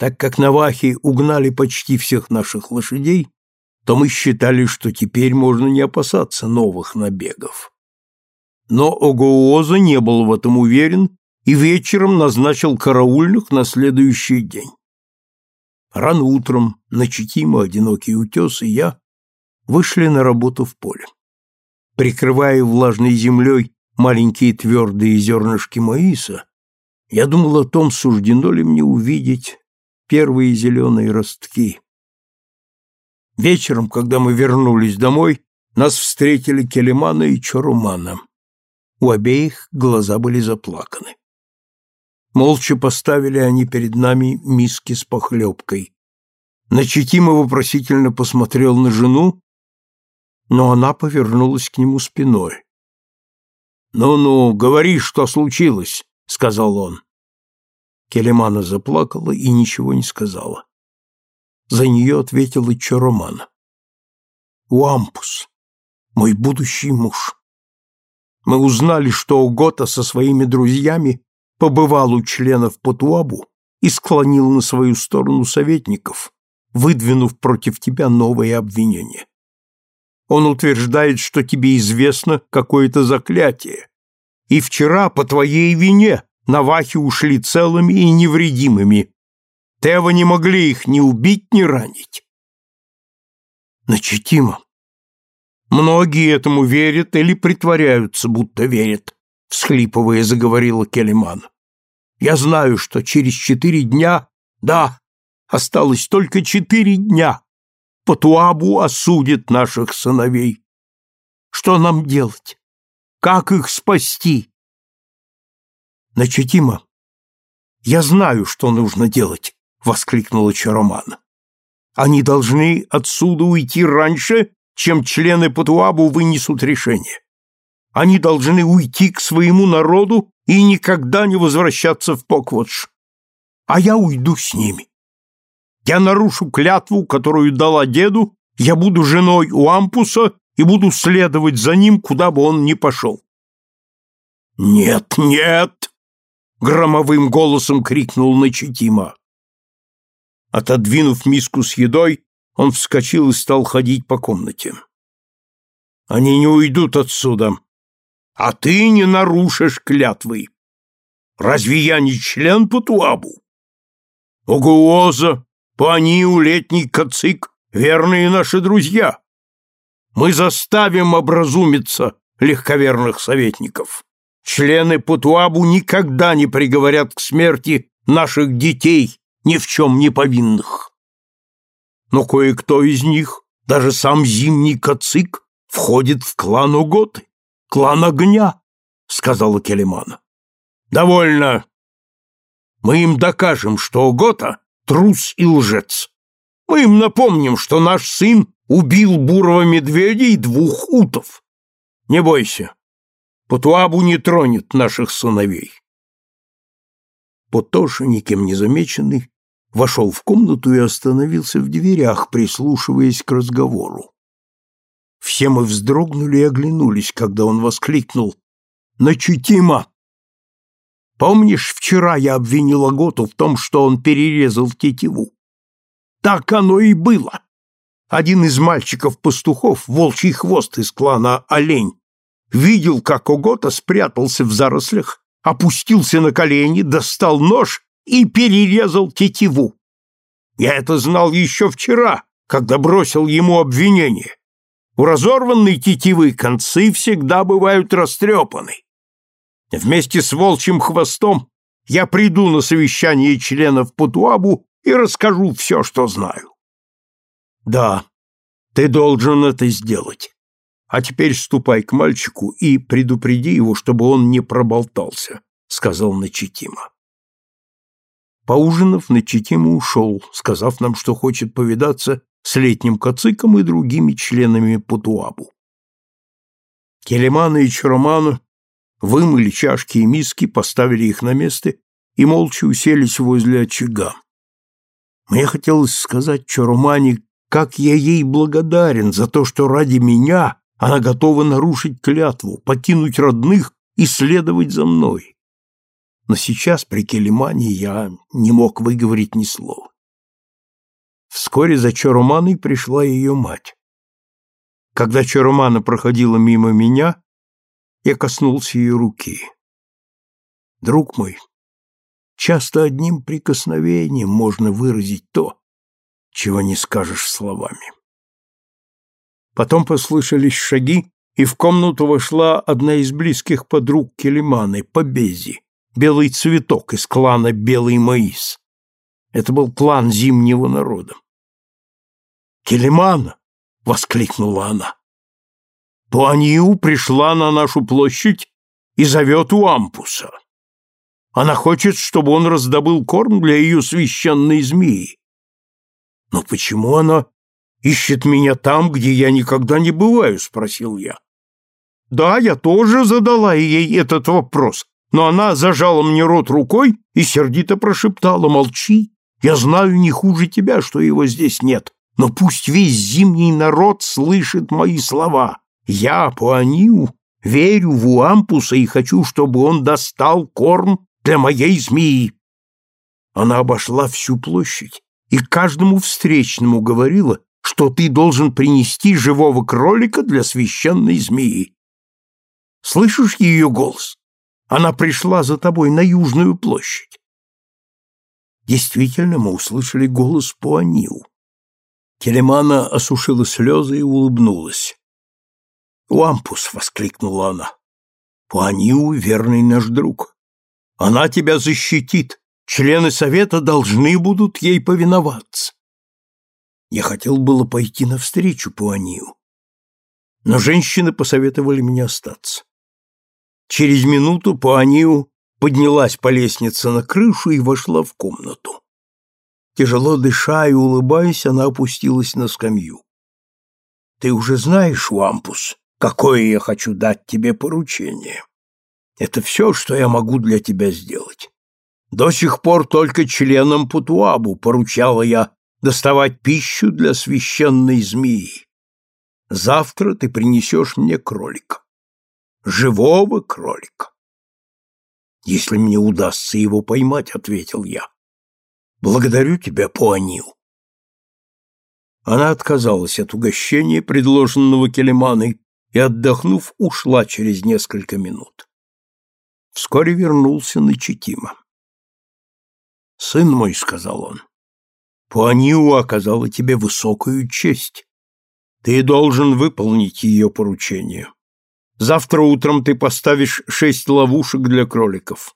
A: Так как навахи угнали почти всех наших лошадей, то мы считали, что теперь можно не опасаться новых набегов. Но Огооза не был в этом уверен и вечером назначил караульных на следующий день. Рано утром Начитима, Одинокий утес и я вышли на работу в поле. Прикрывая влажной землей маленькие твердые зернышки маиса, я думал о том, суждено ли мне увидеть первые зеленые ростки. Вечером, когда мы вернулись домой, нас встретили Келемана и Чарумана. У обеих глаза были заплаканы. Молча поставили они перед нами миски с похлебкой. Начетимо вопросительно посмотрел на жену, но она повернулась к нему спиной. «Ну-ну, говори, что случилось», — сказал он. Келемана заплакала и ничего не сказала. За нее ответила Чаромана. «Уампус, мой будущий муж» мы узнали, что Угота со своими друзьями побывал у членов Патуабу и склонил на свою сторону советников, выдвинув против тебя новые обвинения. Он утверждает, что тебе известно какое-то заклятие, и вчера по твоей вине навахи ушли целыми и невредимыми. Тева не могли их ни убить, ни ранить. Начитимо, Многие этому верят или притворяются, будто верят, всхлипывая, заговорила Келеман. Я знаю, что через четыре дня, да, осталось только четыре дня, Патуабу осудит наших сыновей. Что нам делать? Как их спасти? Начетима, я знаю, что нужно делать, воскликнула Чаромана. Они должны отсюда уйти раньше, чем члены Патуабу вынесут решение. Они должны уйти к своему народу и никогда не возвращаться в Поквотш. А я уйду с ними. Я нарушу клятву, которую дала деду, я буду женой у Ампуса и буду следовать за ним, куда бы он ни пошел. «Нет, нет!» — громовым голосом крикнул Начитима. Отодвинув миску с едой, он вскочил и стал ходить по комнате. «Они не уйдут отсюда, а ты не нарушишь клятвы. Разве я не член Патуабу? Огуоза, Паниу, Летний Кацик — верные наши друзья. Мы заставим образумиться легковерных советников. Члены Патуабу никогда не приговорят к смерти наших детей, ни в чем не повинных. Но кое-кто из них, даже сам зимний кацик, входит в клан Уготы, клан огня, сказала Келемана. Довольно. Мы им докажем, что Угота — трус и лжец. Мы им напомним, что наш сын убил бурого медведя и двух утов. Не бойся, Патуабу не тронет наших сыновей. Потоша, никем не замеченный, вошел в комнату и остановился в дверях, прислушиваясь к разговору. Все мы вздрогнули и оглянулись, когда он воскликнул «Начутимо!» Помнишь, вчера я обвинил Аготу в том, что он перерезал тетиву? Так оно и было. Один из мальчиков-пастухов, волчий хвост из клана Олень, видел, как Огота спрятался в зарослях, опустился на колени, достал нож и перерезал тетиву. Я это знал еще вчера, когда бросил ему обвинение. У разорванной тетивы концы всегда бывают растрепаны. Вместе с волчьим хвостом я приду на совещание членов Путуабу и расскажу все, что знаю. Да, ты должен это сделать. А теперь ступай к мальчику и предупреди его, чтобы он не проболтался, сказал Начитима. Поужинав, Начитима ушел, сказав нам, что хочет повидаться с летним кациком и другими членами Патуабу. Келемана и Чаромана вымыли чашки и миски, поставили их на место и молча уселись возле очага. Мне хотелось сказать Чарумане, как я ей благодарен за то, что ради меня она готова нарушить клятву, покинуть родных и следовать за мной. Но сейчас при Келимане я не мог выговорить ни слова. Вскоре за Чаруманой пришла ее мать. Когда Чарумана проходила мимо меня, я коснулся ее руки. Друг мой, часто одним прикосновением можно выразить то, чего не скажешь словами. Потом послышались шаги, и в комнату вошла одна из близких подруг Келиманы, Побези, белый цветок из клана Белый Маис. Это был клан зимнего народа. «Келимана!» — воскликнула она. «Туаниу пришла на нашу площадь и зовет у Ампуса. Она хочет, чтобы он раздобыл корм для ее священной змеи. Но почему она ищет меня там, где я никогда не бываю?» — спросил я. «Да, я тоже задала ей этот вопрос, но она зажала мне рот рукой и сердито прошептала «Молчи, я знаю не хуже тебя, что его здесь нет, но пусть весь зимний народ слышит мои слова. Я, Пуаниу, верю в Уампуса и хочу, чтобы он достал корм для моей змеи». Она обошла всю площадь и каждому встречному говорила, что ты должен принести живого кролика для священной змеи. Слышишь ее голос? Она пришла за тобой на Южную площадь. Действительно, мы услышали голос Пуанил. Телемана осушила слезы и улыбнулась. «Лампус!» — воскликнула она. «Пуанил — верный наш друг. Она тебя защитит. Члены совета должны будут ей повиноваться. Я хотел было пойти навстречу Пуанию, но женщины посоветовали мне остаться. Через минуту Пуанию поднялась по лестнице на крышу и вошла в комнату. Тяжело дыша и улыбаясь, она опустилась на скамью. «Ты уже знаешь, Уампус, какое я хочу дать тебе поручение. Это все, что я могу для тебя сделать. До сих пор только членам Путуабу поручала я доставать пищу для священной змеи. Завтра ты принесешь мне кролика. Живого кролика. Если мне удастся его поймать, — ответил я. Благодарю тебя, Пуанил. Она отказалась от угощения, предложенного Келеманой, и, отдохнув, ушла через несколько минут. Вскоре вернулся Начитима. «Сын мой», — сказал он, — «Пуаниу оказала тебе высокую честь. Ты должен выполнить ее поручение. Завтра утром ты поставишь шесть ловушек для кроликов.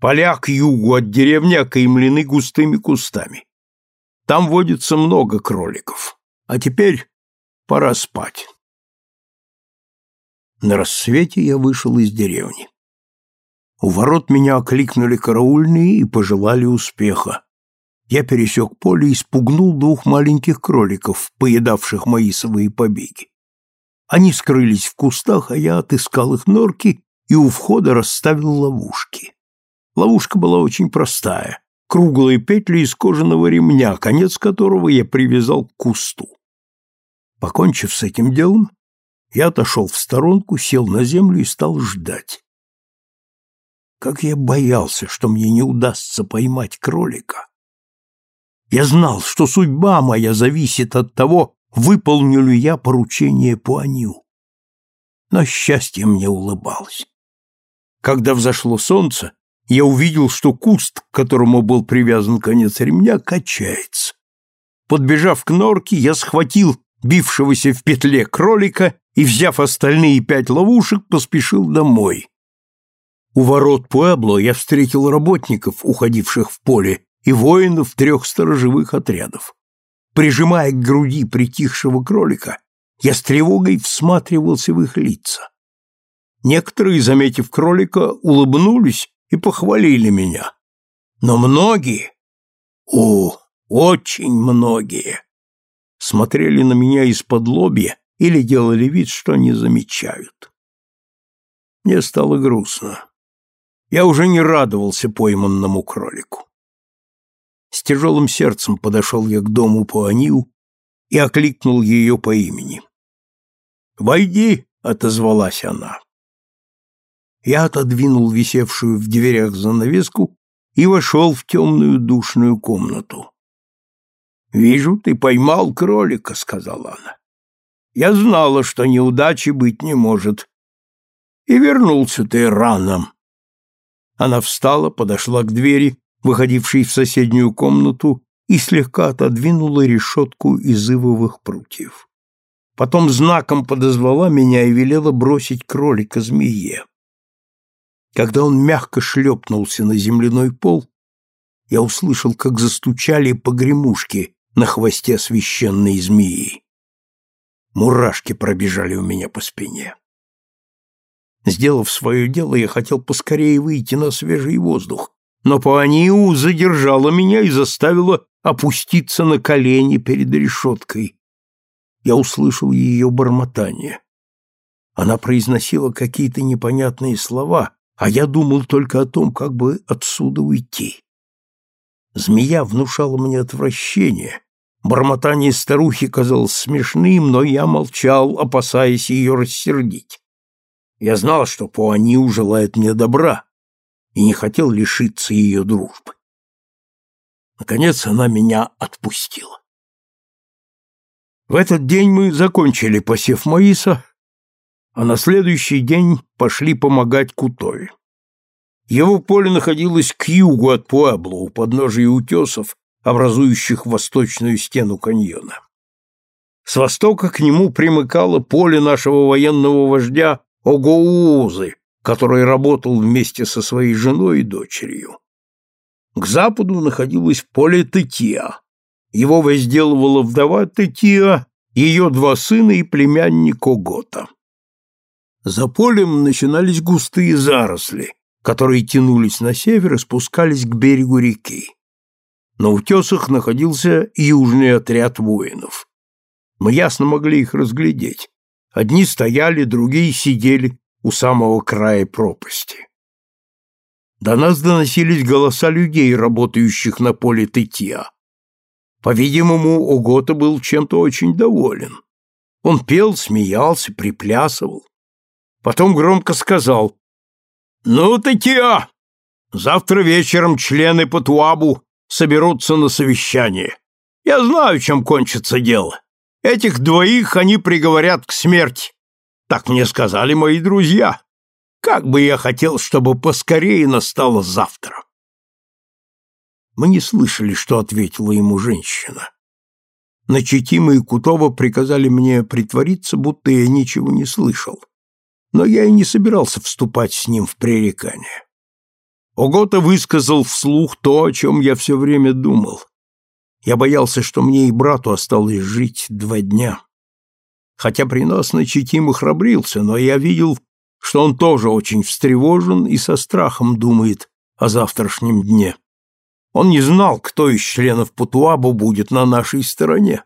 A: Поля к югу от деревни окаймлены густыми кустами. Там водится много кроликов. А теперь пора спать. На рассвете я вышел из деревни. У ворот меня окликнули караульные и пожелали успеха. Я пересек поле и спугнул двух маленьких кроликов, поедавших маисовые побеги. Они скрылись в кустах, а я отыскал их норки и у входа расставил ловушки. Ловушка была очень простая, круглые петли из кожаного ремня, конец которого я привязал к кусту. Покончив с этим делом, я отошел в сторонку, сел на землю и стал ждать. Как я боялся, что мне не удастся поймать кролика. Я знал, что судьба моя зависит от того, выполню ли я поручение Пуанью. Но счастье мне улыбалось. Когда взошло солнце, я увидел, что куст, к которому был привязан конец ремня, качается. Подбежав к норке, я схватил бившегося в петле кролика и, взяв остальные пять ловушек, поспешил домой. У ворот Пуэбло я встретил работников, уходивших в поле, и воинов трех сторожевых отрядов. Прижимая к груди притихшего кролика, я с тревогой всматривался в их лица. Некоторые, заметив кролика, улыбнулись и похвалили меня. Но многие, о, очень многие, смотрели на меня из-под лобья или делали вид, что не замечают. Мне стало грустно. Я уже не радовался пойманному кролику. С тяжелым сердцем подошел я к дому Пуанил и окликнул ее по имени. «Войди!» — отозвалась она. Я отодвинул висевшую в дверях занавеску и вошел в темную душную комнату. «Вижу, ты поймал кролика», — сказала она. «Я знала, что неудачи быть не может. И вернулся ты рано». Она встала, подошла к двери, выходившей в соседнюю комнату, и слегка отодвинула решетку из ивовых прутьев. Потом знаком подозвала меня и велела бросить кролика змее. Когда он мягко шлепнулся на земляной пол, я услышал, как застучали погремушки на хвосте священной змеи. Мурашки пробежали у меня по спине. Сделав свое дело, я хотел поскорее выйти на свежий воздух, но Пуаниу задержала меня и заставила опуститься на колени перед решеткой. Я услышал ее бормотание. Она произносила какие-то непонятные слова, а я думал только о том, как бы отсюда уйти. Змея внушала мне отвращение. Бормотание старухи казалось смешным, но я молчал, опасаясь ее рассердить. Я знал, что Пуанью желает мне добра, и не хотел лишиться ее дружбы. Наконец она меня отпустила. В этот день мы закончили посев маиса, а на следующий день пошли помогать Кутове. Его поле находилось к югу от Пуэбло, у подножия утесов, образующих восточную стену каньона. С востока к нему примыкало поле нашего военного вождя Огоузы, который работал вместе со своей женой и дочерью. К западу находилось поле Тетия. Его возделывала вдова Тетия, ее два сына и племянник Огота. За полем начинались густые заросли, которые тянулись на север и спускались к берегу реки. На утесах находился южный отряд воинов. Мы ясно могли их разглядеть. Одни стояли, другие сидели у самого края пропасти. До нас доносились голоса людей, работающих на поле тытья. По-видимому, Огота был чем-то очень доволен. Он пел, смеялся, приплясывал. Потом громко сказал, «Ну, тытья, завтра вечером члены Патуабу соберутся на совещание. Я знаю, чем кончится дело. Этих двоих они приговорят к смерти. Так мне сказали мои друзья. Как бы я хотел, чтобы поскорее настало завтра. Мы не слышали, что ответила ему женщина. Начетима и Кутова приказали мне притвориться, будто я ничего не слышал. Но я и не собирался вступать с ним в пререкание. Огота высказал вслух то, о чем я все время думал. Я боялся, что мне и брату осталось жить два дня. Хотя при нас Начетим и храбрился, но я видел, что он тоже очень встревожен и со страхом думает о завтрашнем дне. Он не знал, кто из членов Путуабу будет на нашей стороне.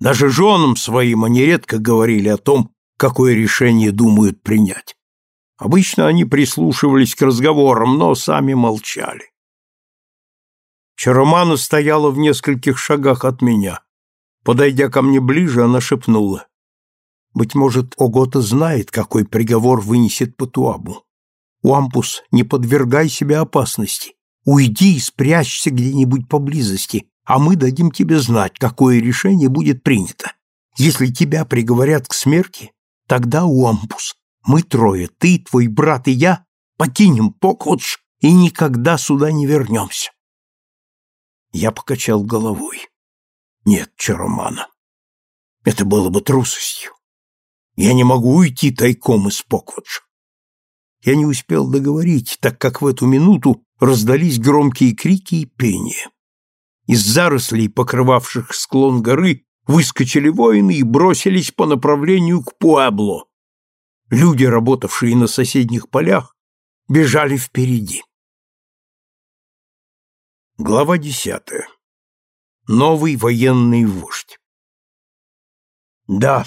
A: Даже женам своим они редко говорили о том, какое решение думают принять. Обычно они прислушивались к разговорам, но сами молчали. Чаромана стояла в нескольких шагах от меня. Подойдя ко мне ближе, она шепнула. «Быть может, Огота знает, какой приговор вынесет Патуабу. Уампус, не подвергай себя опасности. Уйди и спрячься где-нибудь поблизости, а мы дадим тебе знать, какое решение будет принято. Если тебя приговорят к смерти, тогда, Уампус, мы трое, ты, твой брат и я, покинем Поквудж и никогда сюда не вернемся. Я покачал головой. Нет, Чаромана. Это было бы трусостью. Я не могу уйти тайком из Поквудж. Я не успел договорить, так как в эту минуту раздались громкие крики и пение. Из зарослей, покрывавших склон горы, выскочили воины и бросились по направлению к Пуабло, Люди, работавшие на соседних полях, бежали впереди. Глава десятая. Новый военный вождь. Да,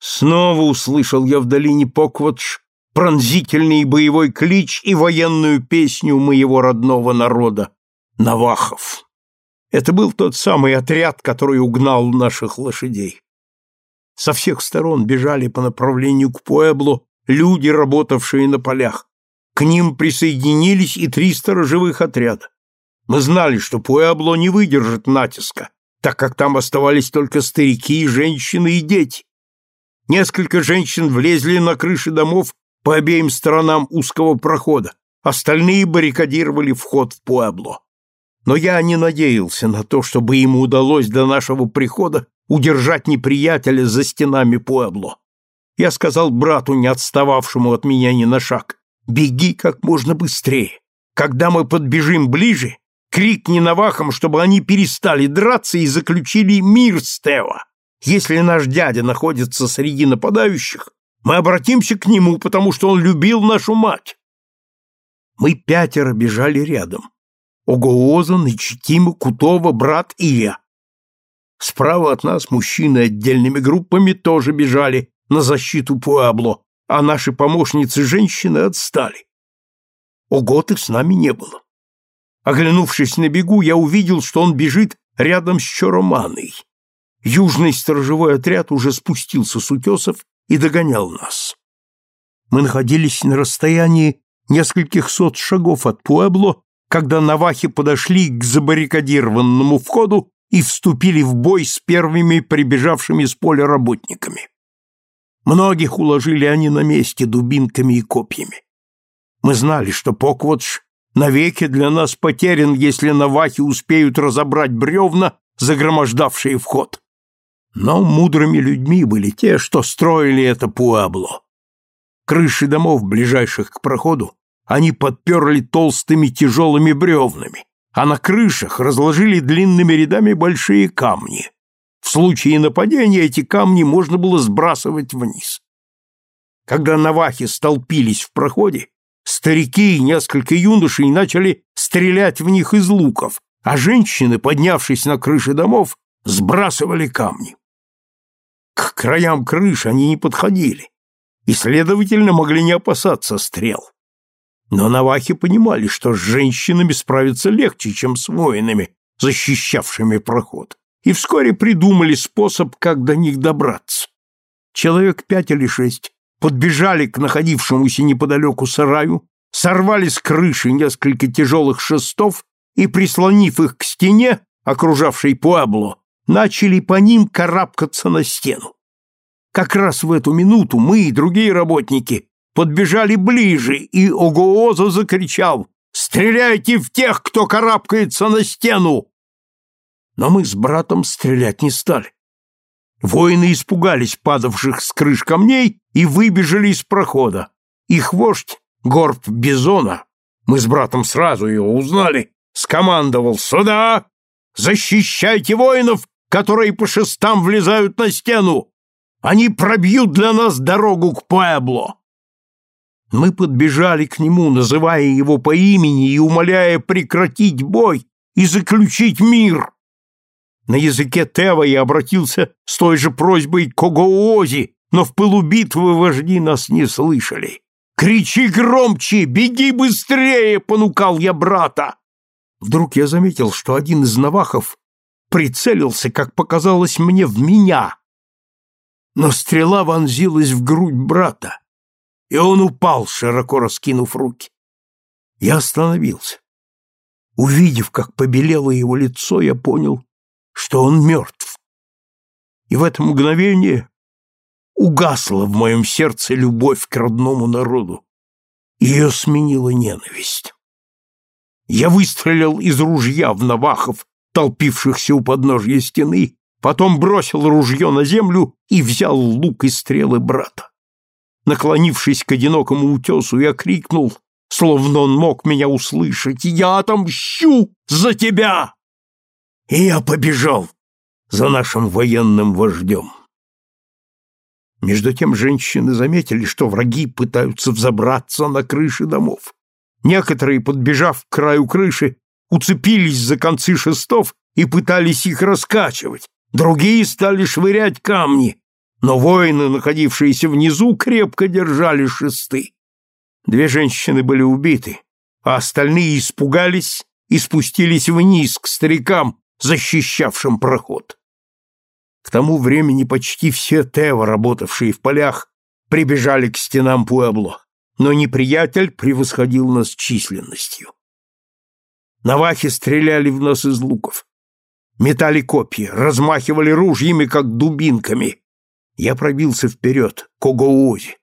A: снова услышал я в долине Поквадж пронзительный боевой клич и военную песню моего родного народа — Навахов. Это был тот самый отряд, который угнал наших лошадей. Со всех сторон бежали по направлению к Пуэблу люди, работавшие на полях. К ним присоединились и три сторожевых отряда. Мы знали, что Пуэбло не выдержит натиска, так как там оставались только старики, женщины и дети. Несколько женщин влезли на крыши домов по обеим сторонам узкого прохода, остальные баррикадировали вход в Пуэбло. Но я не надеялся на то, чтобы ему удалось до нашего прихода удержать неприятеля за стенами Пуэбло. Я сказал брату, не отстававшему от меня ни на шаг, «Беги как можно быстрее. Когда мы подбежим ближе, крикни навахам, чтобы они перестали драться и заключили мир с Тео. Если наш дядя находится среди нападающих, мы обратимся к нему, потому что он любил нашу мать». Мы пятеро бежали рядом. Огооза, Начитима, Кутова, брат и я. Справа от нас мужчины отдельными группами тоже бежали на защиту Пуабло, а наши помощницы-женщины отстали. Оготы с нами не было. Оглянувшись на бегу, я увидел, что он бежит рядом с Чороманой. Южный сторожевой отряд уже спустился с утесов и догонял нас. Мы находились на расстоянии нескольких сот шагов от Пуэбло, когда навахи подошли к забаррикадированному входу и вступили в бой с первыми прибежавшими с поля работниками. Многих уложили они на месте дубинками и копьями. Мы знали, что Поквотш навеки для нас потерян, если навахи успеют разобрать бревна, загромождавшие вход. Но мудрыми людьми были те, что строили это Пуабло. Крыши домов, ближайших к проходу, они подперли толстыми тяжелыми бревнами, а на крышах разложили длинными рядами большие камни. В случае нападения эти камни можно было сбрасывать вниз. Когда навахи столпились в проходе, Старики и несколько юношей начали стрелять в них из луков, а женщины, поднявшись на крыши домов, сбрасывали камни. К краям крыш они не подходили и, следовательно, могли не опасаться стрел. Но навахи понимали, что с женщинами справиться легче, чем с воинами, защищавшими проход, и вскоре придумали способ, как до них добраться. Человек пять или шесть подбежали к находившемуся неподалеку сараю, сорвали с крыши несколько тяжелых шестов и, прислонив их к стене, окружавшей Пуабло, начали по ним карабкаться на стену. Как раз в эту минуту мы и другие работники подбежали ближе, и Огоозо закричал «Стреляйте в тех, кто карабкается на стену!» Но мы с братом стрелять не стали. Воины испугались падавших с крыш камней и выбежали из прохода. Их вождь, горб Бизона, мы с братом сразу его узнали, скомандовал «Сюда! Защищайте воинов, которые по шестам влезают на стену! Они пробьют для нас дорогу к Пуэбло!» Мы подбежали к нему, называя его по имени и умоляя прекратить бой и заключить мир. На языке Тева я обратился с той же просьбой к Огоози, но в пылу битвы вожди нас не слышали. «Кричи громче! Беги быстрее!» — понукал я брата. Вдруг я заметил, что один из навахов прицелился, как показалось мне, в меня. Но стрела вонзилась в грудь брата и он упал, широко раскинув руки. Я остановился. Увидев, как побелело его лицо, я понял, что он мертв. И в это мгновение угасла в моем сердце любовь к родному народу. Ее сменила ненависть. Я выстрелил из ружья в навахов, толпившихся у подножья стены, потом бросил ружье на землю и взял лук и стрелы брата. Наклонившись к одинокому утесу, я крикнул, словно он мог меня услышать, «Я отомщу за тебя!» И я побежал за нашим военным вождем. Между тем женщины заметили, что враги пытаются взобраться на крыши домов. Некоторые, подбежав к краю крыши, уцепились за концы шестов и пытались их раскачивать. Другие стали швырять камни, но воины, находившиеся внизу, крепко держали шесты. Две женщины были убиты, а остальные испугались и спустились вниз к старикам, защищавшим проход. К тому времени почти все Тева, работавшие в полях, прибежали к стенам Пуэбло, но неприятель превосходил нас численностью. Навахи стреляли в нас из луков, метали копья, размахивали ружьями, как дубинками, я пробился вперед, к Огоозе.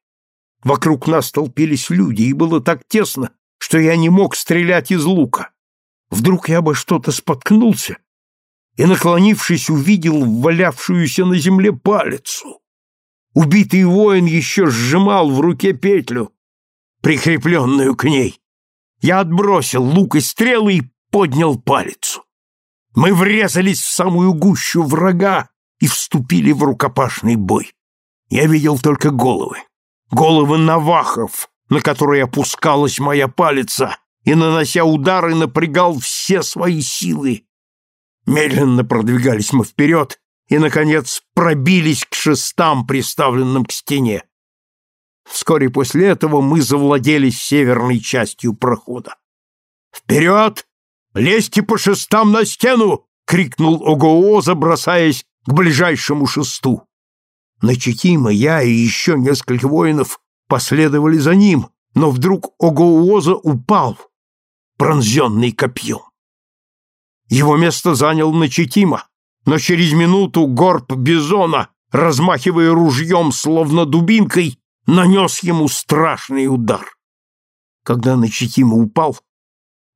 A: Вокруг нас толпились люди, и было так тесно, что я не мог стрелять из лука. Вдруг я бы что-то споткнулся и, наклонившись, увидел валявшуюся на земле палицу. Убитый воин еще сжимал в руке петлю, прикрепленную к ней. Я отбросил лук и стрелы и поднял палицу. Мы врезались в самую гущу врага, и вступили в рукопашный бой. Я видел только головы. Головы навахов, на которые опускалась моя палица, и, нанося удары, напрягал все свои силы. Медленно продвигались мы вперед и, наконец, пробились к шестам, приставленным к стене. Вскоре после этого мы завладели северной частью прохода. «Вперед! Лезьте по шестам на стену!» — крикнул Огооза, бросаясь к ближайшему шесту. Начитима, я и еще несколько воинов последовали за ним, но вдруг Огоуоза упал, пронзенный копьем. Его место занял Начитима, но через минуту горб Бизона, размахивая ружьем, словно дубинкой, нанес ему страшный удар. Когда Начитима упал,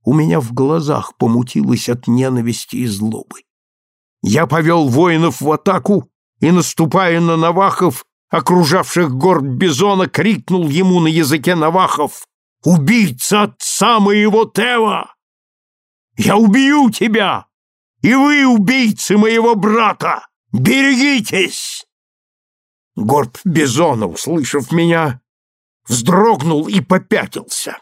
A: у меня в глазах помутилось от ненависти и злобы. Я повел воинов в атаку и, наступая на навахов, окружавших город Бизона, крикнул ему на языке навахов «Убийца отца моего Тева! Я убью тебя! И вы, убийцы моего брата! Берегитесь!» Горб Бизона, услышав меня, вздрогнул и попятился.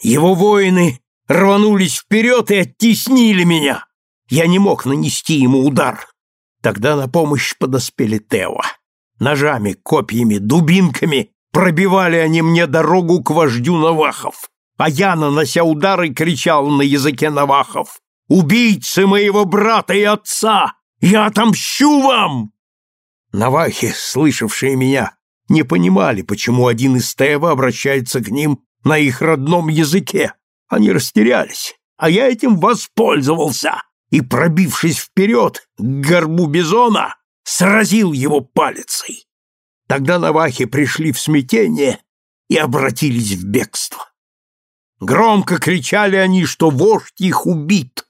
A: Его воины рванулись вперед и оттеснили меня. Я не мог нанести ему удар. Тогда на помощь подоспели Тео. Ножами, копьями, дубинками пробивали они мне дорогу к вождю Навахов. А я, нанося удары, кричал на языке Навахов. «Убийцы моего брата и отца! Я отомщу вам!» Навахи, слышавшие меня, не понимали, почему один из Тева обращается к ним на их родном языке. Они растерялись, а я этим воспользовался и, пробившись вперед к горбу бизона, сразил его палицей. Тогда навахи пришли в смятение и обратились в бегство. Громко кричали они, что вождь их убит.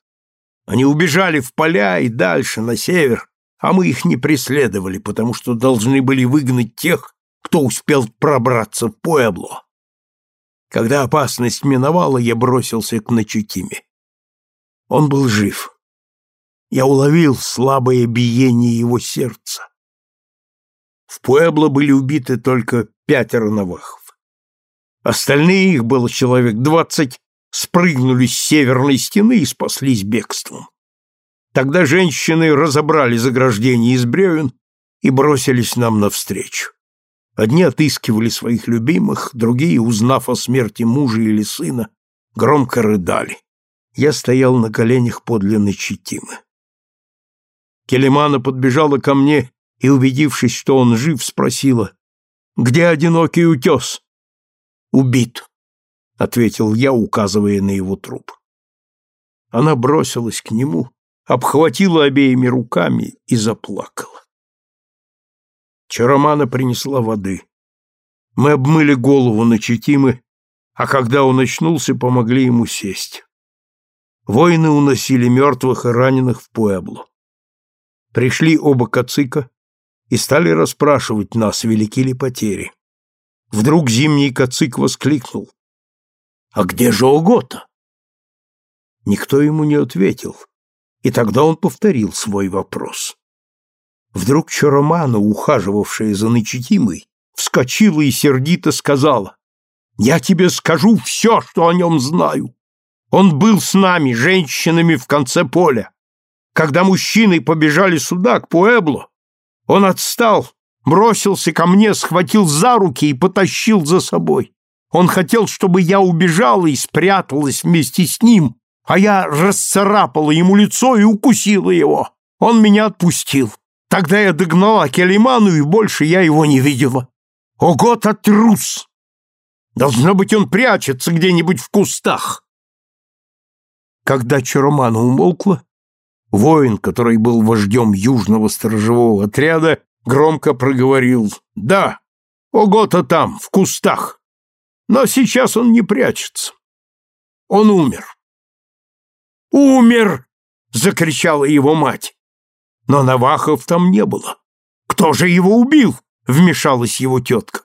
A: Они убежали в поля и дальше, на север, а мы их не преследовали, потому что должны были выгнать тех, кто успел пробраться в Пуэбло. Когда опасность миновала, я бросился к Начутиме. Он был жив. Я уловил слабое биение его сердца. В Пуэбло были убиты только пятеро навахов. Остальные, их было человек двадцать, спрыгнули с северной стены и спаслись бегством. Тогда женщины разобрали заграждение из бревен и бросились нам навстречу. Одни отыскивали своих любимых, другие, узнав о смерти мужа или сына, громко рыдали. Я стоял на коленях подле Начитимы. Келемана подбежала ко мне и, убедившись, что он жив, спросила, «Где одинокий утес?» «Убит», — ответил я, указывая на его труп. Она бросилась к нему, обхватила обеими руками и заплакала. Чаромана принесла воды. Мы обмыли голову на Читимы, а когда он очнулся, помогли ему сесть. Воины уносили мертвых и раненых в Пуэбло. Пришли оба кацика и стали расспрашивать нас, велики ли потери. Вдруг зимний кацик воскликнул. «А где же Огота?» Никто ему не ответил, и тогда он повторил свой вопрос. Вдруг Чаромана, ухаживавшая за Начитимой, вскочила и сердито сказала, «Я тебе скажу все, что о нем знаю. Он был с нами, женщинами, в конце поля. Когда мужчины побежали сюда, к Пуэбло, он отстал, бросился ко мне, схватил за руки и потащил за собой. Он хотел, чтобы я убежала и спряталась вместе с ним, а я расцарапала ему лицо и укусила его. Он меня отпустил. Тогда я догнала Келиману, и больше я его не видела. О, год трус! Должно быть, он прячется где-нибудь в кустах. Когда Чаромана умолкла, Воин, который был вождем южного сторожевого отряда, громко проговорил «Да, Ого-то там, в кустах. Но сейчас он не прячется. Он умер». «Умер!» — закричала его мать. Но Навахов там не было. «Кто же его убил?» — вмешалась его тетка.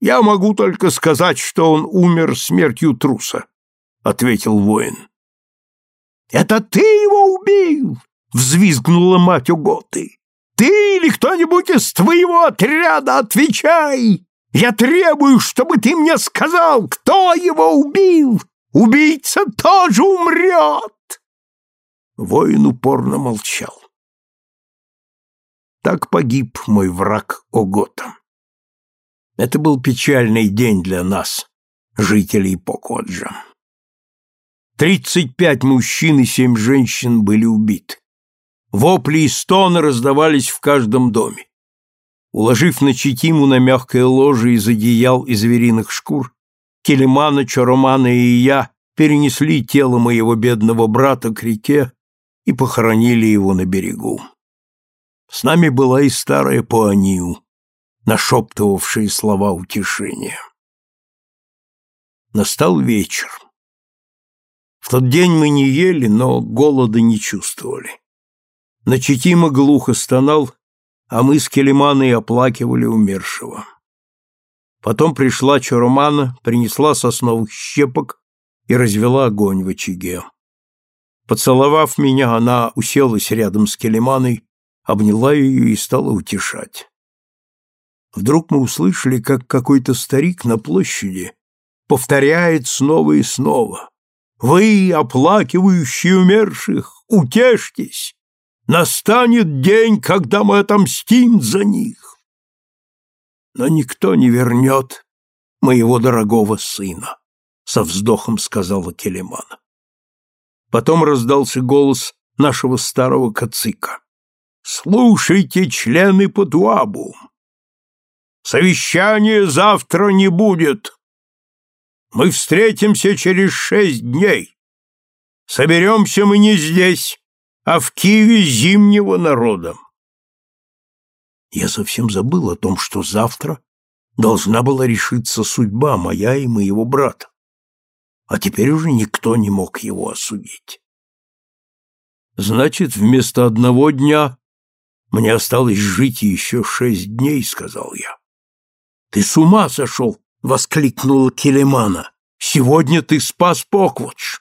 A: «Я могу только сказать, что он умер смертью труса», — ответил воин. «Это ты его убил!» — взвизгнула мать Уготы. «Ты или кто-нибудь из твоего отряда отвечай! Я требую, чтобы ты мне сказал, кто его убил! Убийца тоже умрет!» Воин упорно молчал. Так погиб мой враг Огота. Это был печальный день для нас, жителей Покоджа. Тридцать пять мужчин и семь женщин были убиты. Вопли и стоны раздавались в каждом доме. Уложив на Читиму на мягкое ложе из одеял и звериных шкур, Келемана, Чаромана и я перенесли тело моего бедного брата к реке и похоронили его на берегу. С нами была и старая Пуаниу, нашептывавшая слова утешения. Настал вечер. В тот день мы не ели, но голода не чувствовали. Начетимо глухо стонал, а мы с Келеманой оплакивали умершего. Потом пришла Чарумана, принесла сосновых щепок и развела огонь в очаге. Поцеловав меня, она уселась рядом с Келеманой, обняла ее и стала утешать. Вдруг мы услышали, как какой-то старик на площади повторяет снова и снова. Вы, оплакивающие умерших, утешьтесь! Настанет день, когда мы отомстим за них. Но никто не вернет моего дорогого сына, — со вздохом сказала Келемана. Потом раздался голос нашего старого кацика. «Слушайте, члены Патуабу! Совещания завтра не будет. Мы встретимся через шесть дней. Соберемся мы не здесь, а в Киеве зимнего народа. Я совсем забыл о том, что завтра должна была решиться судьба моя и моего брата, а теперь уже никто не мог его осудить. Значит, вместо одного дня мне осталось жить еще шесть дней, сказал я. Ты с ума сошел, воскликнула Келемана. Сегодня ты спас Поквудж.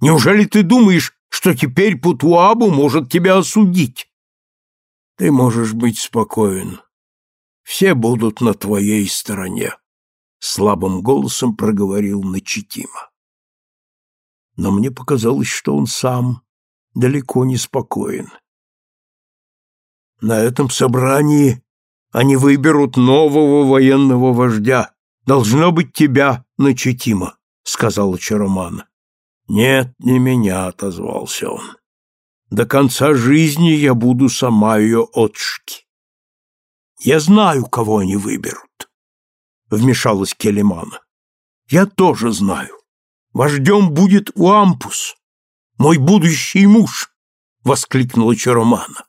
A: Неужели ты думаешь, что теперь Путуабу может тебя осудить. Ты можешь быть спокоен. Все будут на твоей стороне, слабым голосом проговорил Начитима. Но мне показалось, что он сам далеко не спокоен. На этом собрании они выберут нового военного вождя. Должно быть тебя, Начитима, сказала Чаромана. «Нет, не меня», — отозвался он. «До конца жизни я буду сама ее отшки». «Я знаю, кого они выберут», — вмешалась Келемана. «Я тоже знаю. Вождем будет Уампус, мой будущий муж», — воскликнула Чаромана.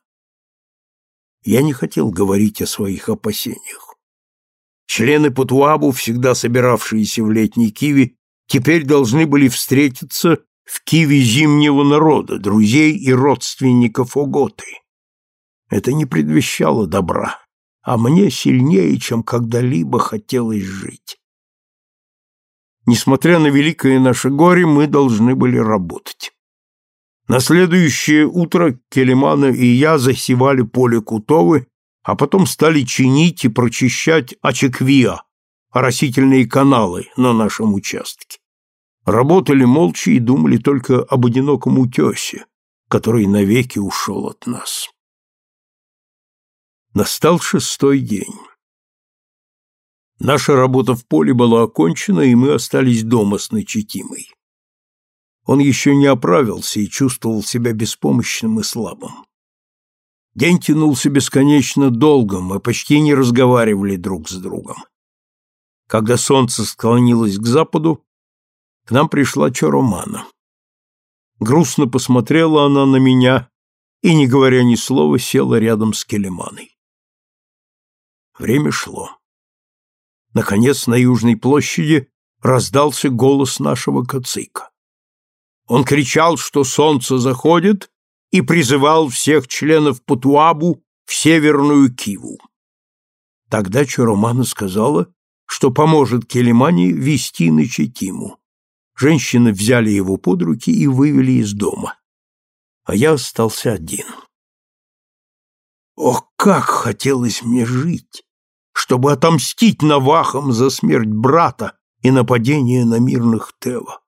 A: Я не хотел говорить о своих опасениях. Члены Патуабу, всегда собиравшиеся в летней Киви, теперь должны были встретиться в Киве зимнего народа, друзей и родственников Оготы. Это не предвещало добра, а мне сильнее, чем когда-либо хотелось жить. Несмотря на великое наше горе, мы должны были работать. На следующее утро Келемана и я засевали поле Кутовы, а потом стали чинить и прочищать Ачеквиа, оросительные каналы на нашем участке. Работали молча и думали только об одиноком утесе, который навеки ушел от нас. Настал шестой день. Наша работа в поле была окончена, и мы остались дома с Начитимой. Он еще не оправился и чувствовал себя беспомощным и слабым. День тянулся бесконечно долго, мы почти не разговаривали друг с другом. Когда солнце склонилось к западу, к нам пришла Чоромана. Грустно посмотрела она на меня и, не говоря ни слова, села рядом с Келеманой. Время шло. Наконец на Южной площади раздался голос нашего кацика. Он кричал, что солнце заходит, и призывал всех членов Путуабу в Северную Киву. Тогда Чоромана сказала, что поможет Келемане вести на Четиму. Женщины взяли его под руки и вывели из дома. А я остался один. Ох, как хотелось мне жить, чтобы отомстить Навахам за смерть брата и нападение на мирных Тева.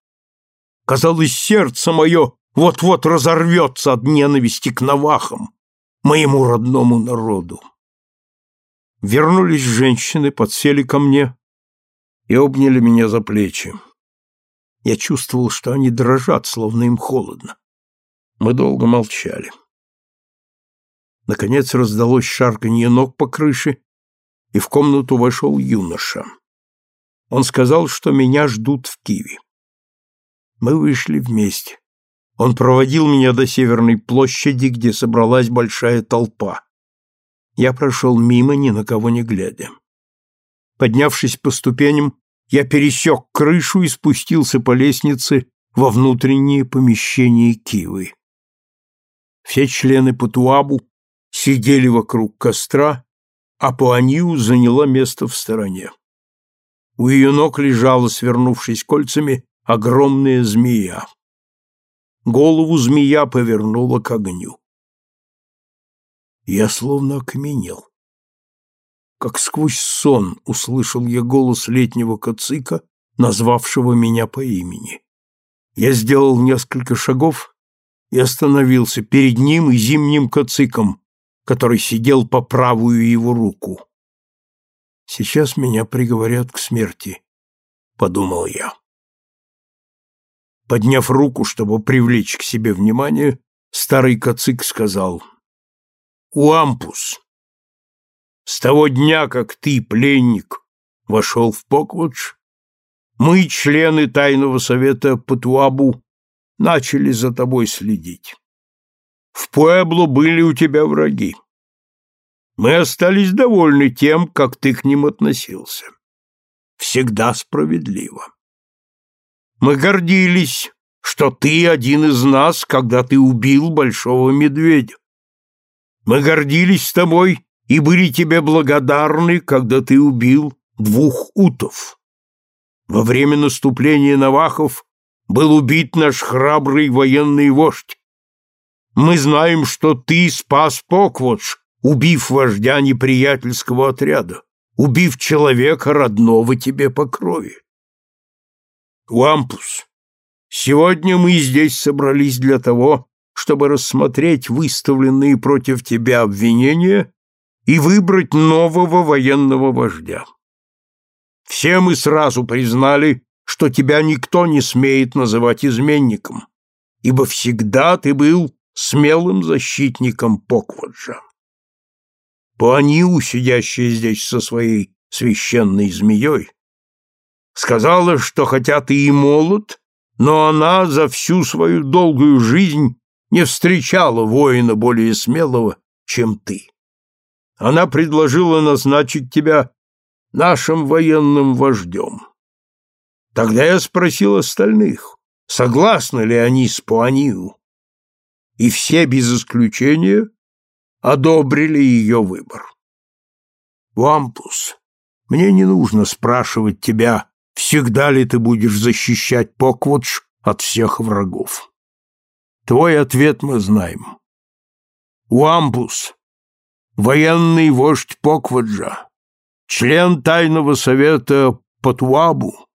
A: Казалось, сердце мое вот-вот разорвется от ненависти к Навахам, моему родному народу. Вернулись женщины, подсели ко мне и обняли меня за плечи. Я чувствовал, что они дрожат, словно им холодно. Мы долго молчали. Наконец раздалось шарканье ног по крыше, и в комнату вошел юноша. Он сказал, что меня ждут в Киеве. Мы вышли вместе. Он проводил меня до Северной площади, где собралась большая толпа. Я прошел мимо, ни на кого не глядя. Поднявшись по ступеням, я пересек крышу и спустился по лестнице во внутреннее помещение Кивы. Все члены Патуабу сидели вокруг костра, а Пуанью заняла место в стороне. У ее ног лежала, свернувшись кольцами, огромная змея. Голову змея повернула к огню. Я словно окаменел. Как сквозь сон услышал я голос летнего кацика, назвавшего меня по имени. Я сделал несколько шагов и остановился перед ним и зимним кациком, который сидел по правую его руку. «Сейчас меня приговорят к смерти», — подумал я. Подняв руку, чтобы привлечь к себе внимание, старый кацик сказал, «Уампус, с того дня, как ты, пленник, вошел в Поквудж, мы, члены тайного совета Патуабу, начали за тобой следить. В Пуэбло были у тебя враги. Мы остались довольны тем, как ты к ним относился. Всегда справедливо. Мы гордились, что ты один из нас, когда ты убил большого медведя. Мы гордились тобой и были тебе благодарны, когда ты убил двух утов. Во время наступления навахов был убит наш храбрый военный вождь. Мы знаем, что ты спас Покводж, убив вождя неприятельского отряда, убив человека, родного тебе по крови. Лампус, сегодня мы здесь собрались для того, чтобы рассмотреть выставленные против тебя обвинения и выбрать нового военного вождя. Все мы сразу признали, что тебя никто не смеет называть изменником, ибо всегда ты был смелым защитником Покваджа. Пуаниу, сидящая здесь со своей священной змеей, сказала, что хотя ты и молод, но она за всю свою долгую жизнь не встречала воина более смелого, чем ты. Она предложила назначить тебя нашим военным вождем. Тогда я спросил остальных, согласны ли они с Пуанию, и все без исключения одобрили ее выбор. Лампус, мне не нужно спрашивать тебя, всегда ли ты будешь защищать Поквудж от всех врагов. Твой ответ мы знаем. Уампус, военный вождь Покваджа, член тайного совета Патуабу,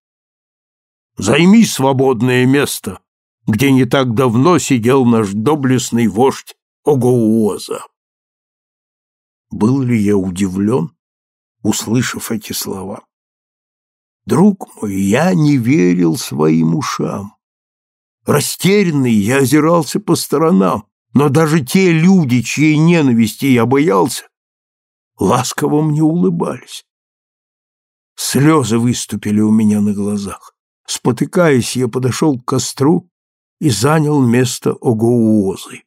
A: займи свободное место, где не так давно сидел наш доблестный вождь Огоуоза. Был ли я удивлен, услышав эти слова? Друг мой, я не верил своим ушам. Растерянный я озирался по сторонам, но даже те люди, чьей ненависти я боялся, ласково мне улыбались. Слезы выступили у меня на глазах. Спотыкаясь, я подошел к костру и занял место Огоуозы.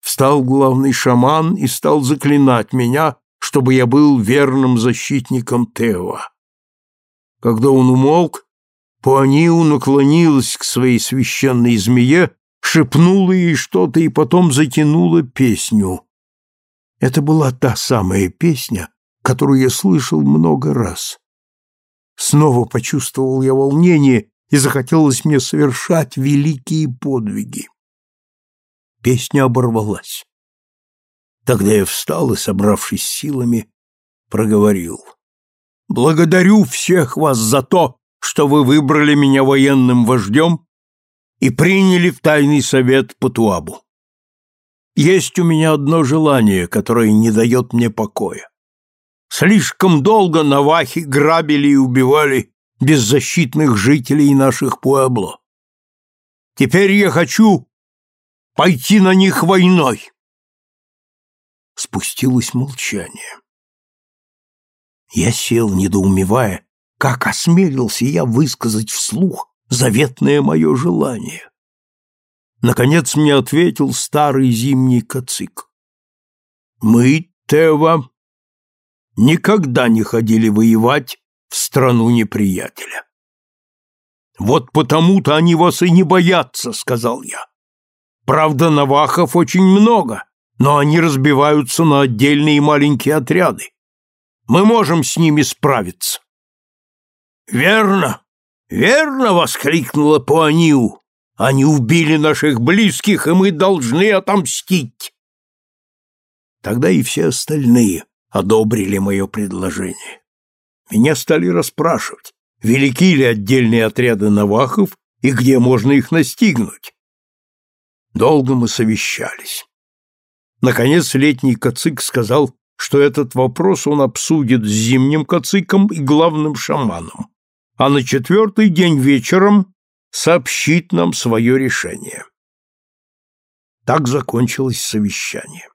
A: Встал главный шаман и стал заклинать меня, чтобы я был верным защитником Тева. Когда он умолк, Пуаниу наклонилась к своей священной змее, шепнула ей что-то и потом затянула песню. Это была та самая песня, которую я слышал много раз. Снова почувствовал я волнение, и захотелось мне совершать великие подвиги. Песня оборвалась. Тогда я встал и, собравшись силами, проговорил. «Благодарю всех вас за то, что вы выбрали меня военным вождем и приняли в тайный совет Патуабу. Есть у меня одно желание, которое не дает мне покоя. Слишком долго навахи грабили и убивали беззащитных жителей наших Пуэбло. Теперь я хочу пойти на них войной. Спустилось молчание. Я сел, недоумевая, как осмелился я высказать вслух заветное мое желание? Наконец мне ответил старый зимний кацик. Мы, Тева, никогда не ходили воевать в страну неприятеля. Вот потому-то они вас и не боятся, сказал я. Правда, навахов очень много, но они разбиваются на отдельные маленькие отряды. Мы можем с ними справиться. «Верно, верно!» — воскликнула Пуаниу. «Они убили наших близких, и мы должны отомстить!» Тогда и все остальные одобрили мое предложение. Меня стали расспрашивать, велики ли отдельные отряды навахов и где можно их настигнуть. Долго мы совещались. Наконец летний кацик сказал, что этот вопрос он обсудит с зимним кациком и главным шаманом, а на четвертый день вечером сообщит нам свое решение. Так закончилось совещание.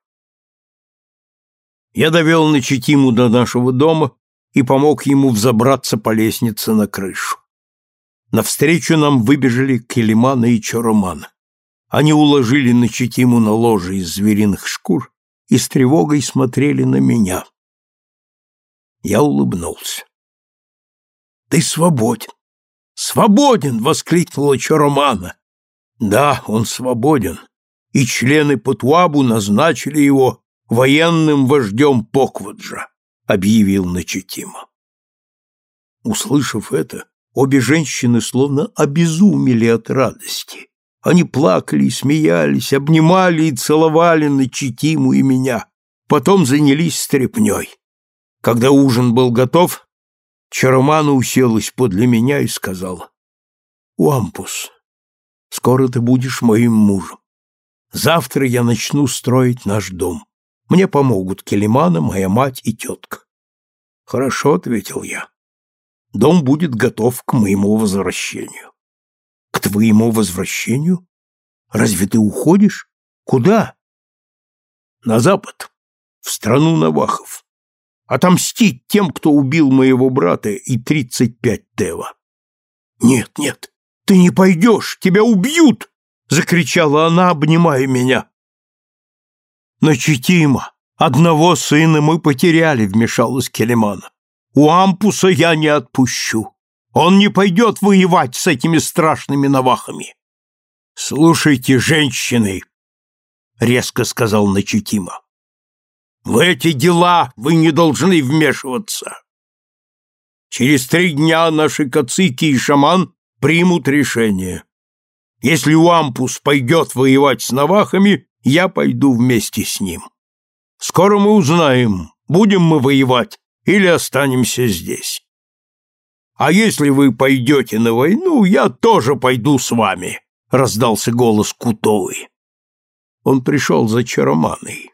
A: Я довел Начитиму до нашего дома и помог ему взобраться по лестнице на крышу. Навстречу нам выбежали Келимана и Чоромана. Они уложили Начитиму на ложе из звериных шкур и с тревогой смотрели на меня. Я улыбнулся. «Ты свободен!» «Свободен!» — воскликнула Чоромана. «Да, он свободен, и члены Путуабу назначили его военным вождем Покваджа», — объявил Начитима. Услышав это, обе женщины словно обезумели от радости. Они плакали и смеялись, обнимали и целовали Начитиму и меня. Потом занялись стряпнёй. Когда ужин был готов, Чаромана уселась подле меня и сказала, «Уампус, скоро ты будешь моим мужем. Завтра я начну строить наш дом. Мне помогут Келимана, моя мать и тетка». «Хорошо», — ответил я. «Дом будет готов к моему возвращению». «К твоему возвращению? Разве ты уходишь? Куда?» «На запад, в страну Навахов отомстить тем, кто убил моего брата и тридцать пять Тева. «Нет, нет, ты не пойдешь, тебя убьют!» — закричала она, обнимая меня. «Начитимо, одного сына мы потеряли», — вмешалась Келемана. «У Ампуса я не отпущу. Он не пойдет воевать с этими страшными навахами». «Слушайте, женщины», — резко сказал Начитима. В эти дела вы не должны вмешиваться. Через три дня наши кацики и шаман примут решение. Если Уампус пойдет воевать с навахами, я пойду вместе с ним. Скоро мы узнаем, будем мы воевать или останемся здесь. А если вы пойдете на войну, я тоже пойду с вами, — раздался голос Кутовой. Он пришел за Чароманой.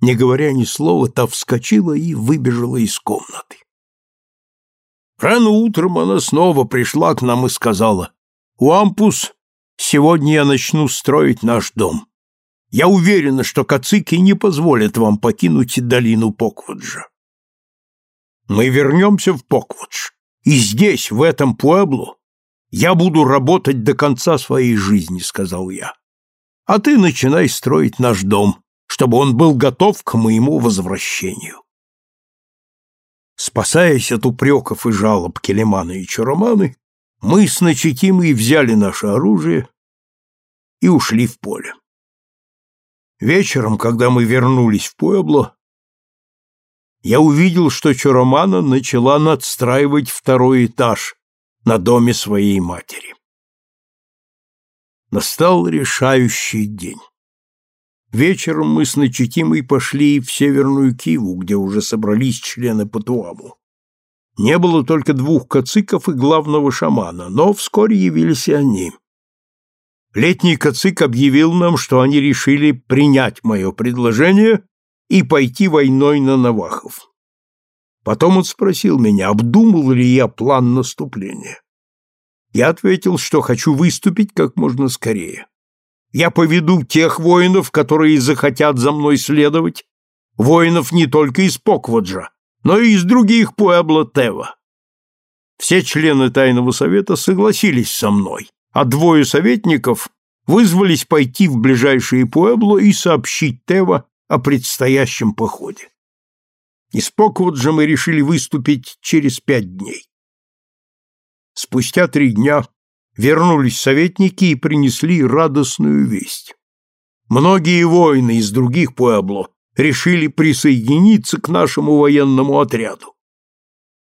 A: Не говоря ни слова, та вскочила и выбежала из комнаты. Рано утром она снова пришла к нам и сказала, «Уампус, сегодня я начну строить наш дом. Я уверена, что кацики не позволят вам покинуть долину Покваджа. Мы вернемся в Поквадж, и здесь, в этом Пуэблу, я буду работать до конца своей жизни», — сказал я. «А ты начинай строить наш дом, чтобы он был готов к моему возвращению. Спасаясь от упреков и жалоб Келемана и Чароманы, мы с Начитимой взяли наше оружие и ушли в поле. Вечером, когда мы вернулись в Пуэбло, я увидел, что Чаромана начала надстраивать второй этаж на доме своей матери. Настал решающий день. Вечером мы с Начитимой пошли в Северную Киву, где уже собрались члены Патуаму. Не было только двух кациков и главного шамана, но вскоре явились и они. Летний кацик объявил нам, что они решили принять мое предложение и пойти войной на Навахов. Потом он спросил меня, обдумал ли я план наступления. Я ответил, что хочу выступить как можно скорее. Я поведу тех воинов, которые захотят за мной следовать, воинов не только из Покваджа, но и из других Пуэбло Тева. Все члены тайного совета согласились со мной, а двое советников вызвались пойти в ближайшие Пуэбло и сообщить Тева о предстоящем походе. Из Покваджа мы решили выступить через пять дней. Спустя три дня вернулись советники и принесли радостную весть. Многие воины из других Пуэбло решили присоединиться к нашему военному отряду.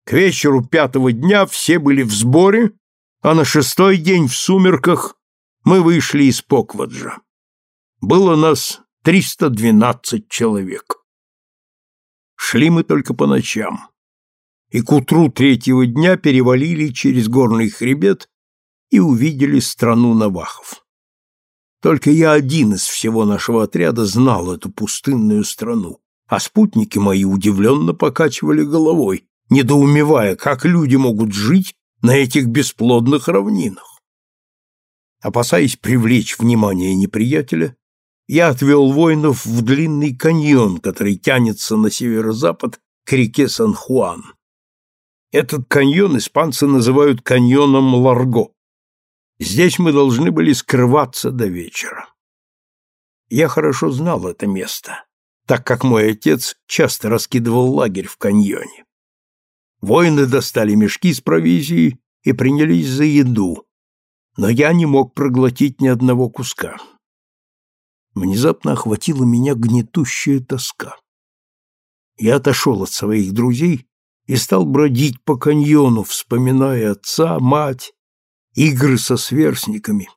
A: К вечеру пятого дня все были в сборе, а на шестой день в сумерках мы вышли из Покваджа. Было нас 312 человек. Шли мы только по ночам. и к утру третьего дня перевалили через горный хребет и увидели страну Навахов. Только я один из всего нашего отряда знал эту пустынную страну, а спутники мои удивленно покачивали головой, недоумевая, как люди могут жить на этих бесплодных равнинах. Опасаясь привлечь внимание неприятеля, я отвел воинов в длинный каньон, который тянется на северо-запад к реке Сан-Хуан. Этот каньон испанцы называют каньоном Ларго. Здесь мы должны были скрываться до вечера. Я хорошо знал это место, так как мой отец часто раскидывал лагерь в каньоне. Воины достали мешки с провизией и принялись за еду, но я не мог проглотить ни одного куска внезапно охватила меня гнетущая тоска. Я отошел от своих друзей и стал бродить по каньону, вспоминая отца, мать, игры со сверстниками.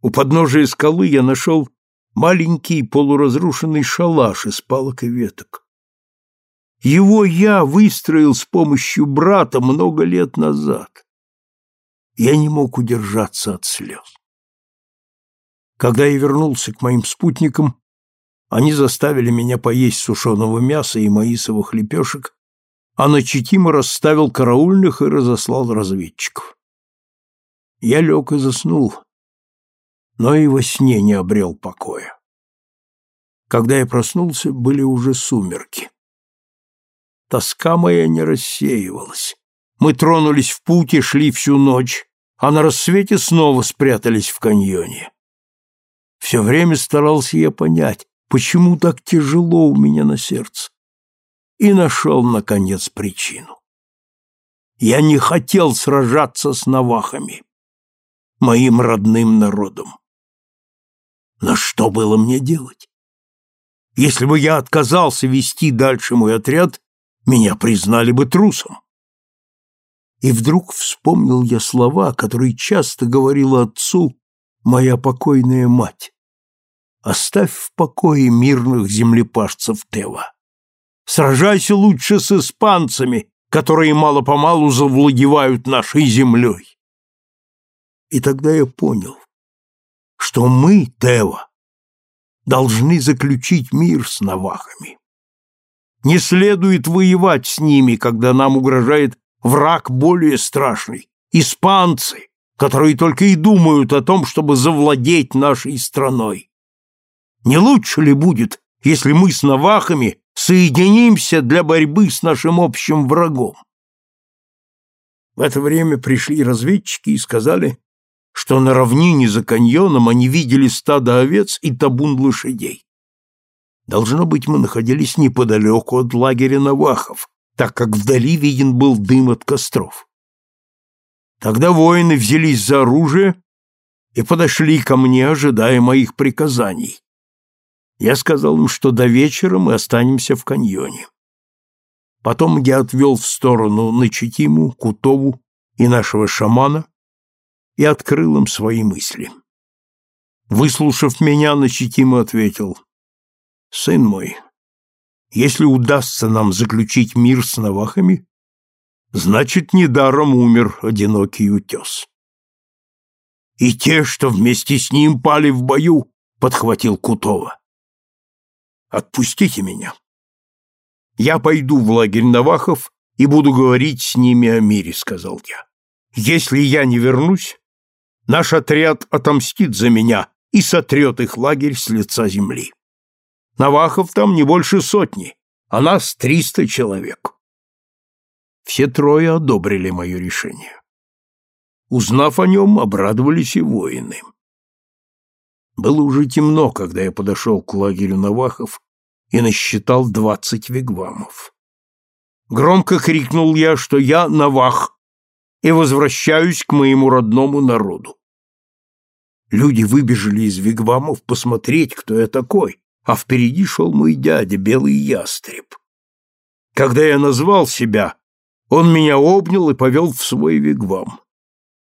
A: У подножия скалы я нашел маленький полуразрушенный шалаш из палок и веток. Его я выстроил с помощью брата много лет назад. Я не мог удержаться от слез. Когда я вернулся к моим спутникам, они заставили меня поесть сушеного мяса и маисовых лепешек, а на Читима расставил караульных и разослал разведчиков. Я лег и заснул, но и во сне не обрел покоя. Когда я проснулся, были уже сумерки. Тоска моя не рассеивалась. Мы тронулись в путь и шли всю ночь, а на рассвете снова спрятались в каньоне. Все время старался я понять, почему так тяжело у меня на сердце. И нашел, наконец, причину. Я не хотел сражаться с навахами, моим родным народом. Но что было мне делать? Если бы я отказался вести дальше мой отряд, меня признали бы трусом. И вдруг вспомнил я слова, которые часто говорила отцу моя покойная мать. Оставь в покое мирных землепашцев Тева. Сражайся лучше с испанцами, которые мало-помалу завладевают нашей землей. И тогда я понял, что мы, Тева, должны заключить мир с навахами. Не следует воевать с ними, когда нам угрожает враг более страшный — испанцы, которые только и думают о том, чтобы завладеть нашей страной. Не лучше ли будет, если мы с навахами соединимся для борьбы с нашим общим врагом? В это время пришли разведчики и сказали, что на равнине за каньоном они видели стадо овец и табун лошадей. Должно быть, мы находились неподалеку от лагеря навахов, так как вдали виден был дым от костров. Тогда воины взялись за оружие и подошли ко мне, ожидая моих приказаний. Я сказал им, что до вечера мы останемся в каньоне. Потом я отвел в сторону Начитиму, Кутову и нашего шамана и открыл им свои мысли. Выслушав меня, Начитима ответил, «Сын мой, если удастся нам заключить мир с навахами, Значит, недаром умер одинокий утес. И те, что вместе с ним пали в бою, подхватил Кутова. Отпустите меня. Я пойду в лагерь Навахов и буду говорить с ними о мире, сказал я. Если я не вернусь, наш отряд отомстит за меня и сотрет их лагерь с лица земли. Навахов там не больше сотни, а нас триста человек. Все трое одобрили мое решение. Узнав о нем, обрадовались и воины. Было уже темно, когда я подошел к лагерю Навахов и насчитал двадцать вигвамов. Громко крикнул я, что я Навах и возвращаюсь к моему родному народу. Люди выбежали из вигвамов посмотреть, кто я такой, а впереди шел мой дядя, белый ястреб. Когда я назвал себя, он меня обнял и повел в свой вигвам.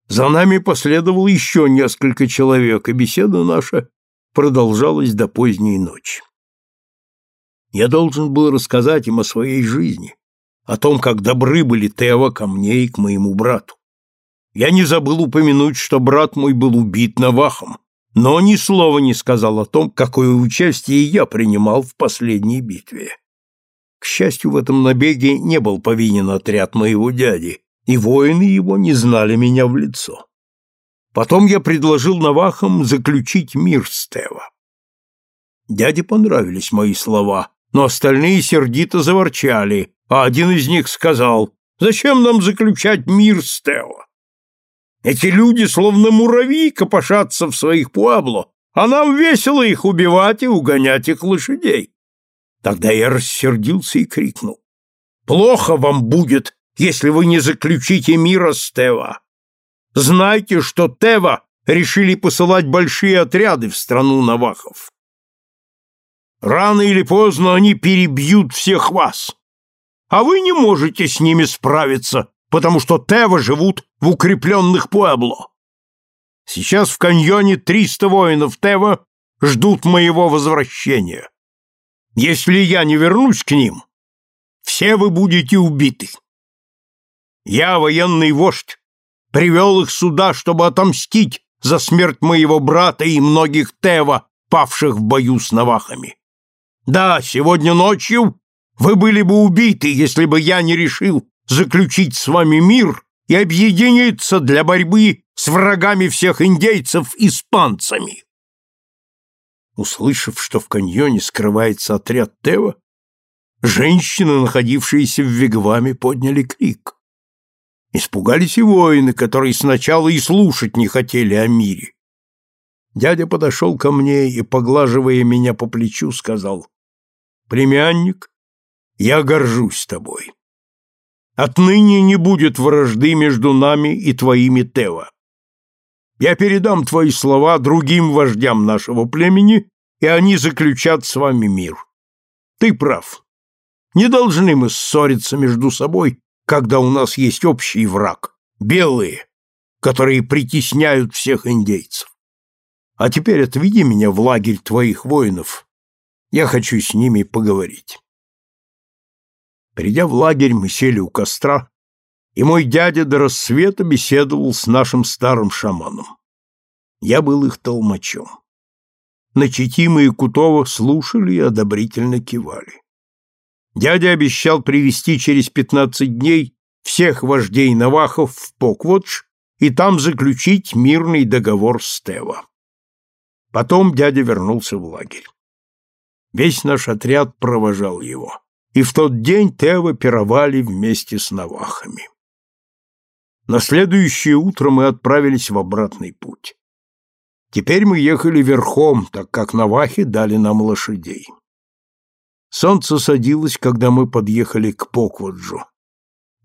A: За нами последовало еще несколько человек, и беседа наша продолжалась до поздней ночи. Я должен был рассказать им о своей жизни, о том, как добры были Тева ко мне и к моему брату. Я не забыл упомянуть, что брат мой был убит Навахом, но ни слова не сказал о том, какое участие я принимал в последней битве. К счастью, в этом набеге не был повинен отряд моего дяди, и воины его не знали меня в лицо. Потом я предложил Навахам заключить мир с Тева. Дяде понравились мои слова, но остальные сердито заворчали, а один из них сказал, «Зачем нам заключать мир с Тео? Эти люди словно муравьи копошатся в своих пуабло, а нам весело их убивать и угонять их лошадей». Тогда я рассердился и крикнул, «Плохо вам будет, если вы не заключите мира с Тева. Знайте, что Тева решили посылать большие отряды в страну Навахов. Рано или поздно они перебьют всех вас. А вы не можете с ними справиться, потому что Тева живут в укрепленных Пуэбло. Сейчас в каньоне триста воинов Тева ждут моего возвращения. Если я не вернусь к ним, все вы будете убиты. Я, военный вождь, привел их сюда, чтобы отомстить за смерть моего брата и многих Тева, павших в бою с навахами. Да, сегодня ночью вы были бы убиты, если бы я не решил заключить с вами мир и объединиться для борьбы с врагами всех индейцев испанцами. Услышав, что в каньоне скрывается отряд Тева, женщины, находившиеся в вигваме, подняли крик. Испугались и воины, которые сначала и слушать не хотели о мире. Дядя подошел ко мне и, поглаживая меня по плечу, сказал, «Племянник, я горжусь тобой. Отныне не будет вражды между нами и твоими Тева. Я передам твои слова другим вождям нашего племени, и они заключат с вами мир. Ты прав. Не должны мы ссориться между собой, когда у нас есть общий враг — белые, которые притесняют всех индейцев. А теперь отведи меня в лагерь твоих воинов. Я хочу с ними поговорить. Придя в лагерь, мы сели у костра, и мой дядя до рассвета беседовал с нашим старым шаманом. Я был их толмачом. Начитима и Кутова слушали и одобрительно кивали. Дядя обещал привести через пятнадцать дней всех вождей Навахов в Покводж и там заключить мирный договор с Тева. Потом дядя вернулся в лагерь. Весь наш отряд провожал его, и в тот день Тева пировали вместе с навахами. На следующее утро мы отправились в обратный путь. Теперь мы ехали верхом, так как навахи дали нам лошадей. Солнце садилось, когда мы подъехали к Покваджу.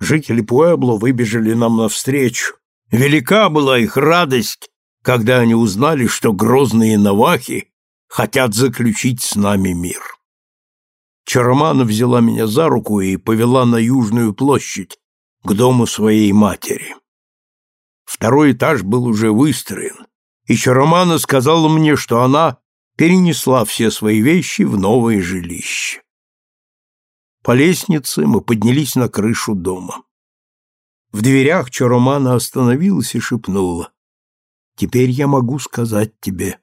A: Жители Пуэбло выбежали нам навстречу. Велика была их радость, когда они узнали, что грозные навахи хотят заключить с нами мир. Чаромана взяла меня за руку и повела на Южную площадь, к дому своей матери. Второй этаж был уже выстроен, и Чаромана сказала мне, что она перенесла все свои вещи в новое жилище. По лестнице мы поднялись на крышу дома. В дверях Чаромана остановилась и шепнула. Теперь я могу сказать тебе,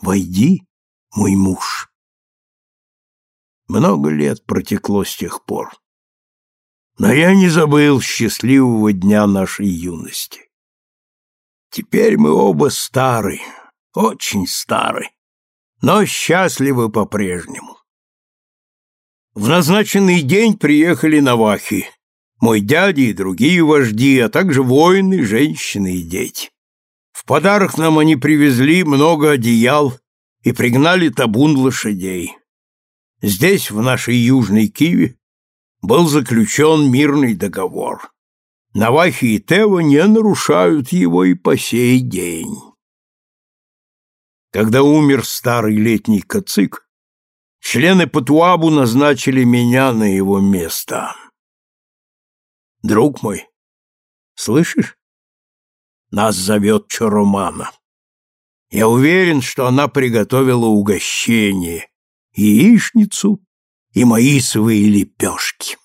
A: войди, мой муж. Много лет протекло с тех пор. Но я не забыл счастливого дня нашей юности. Теперь мы оба стары, очень стары, но счастливы по-прежнему. В назначенный день приехали навахи, мой дядя и другие вожди, а также воины, женщины и дети. В подарок нам они привезли много одеял и пригнали табун лошадей. Здесь, в нашей южной Киве, был заключен мирный договор. Навахи и Тева не нарушают его и по сей день. Когда умер старый летний кацик, члены Патуабу назначили меня на его место. Друг мой, слышишь? Нас зовет Чарумана. Я уверен, что она приготовила угощение, яичницу и маисовые лепешки.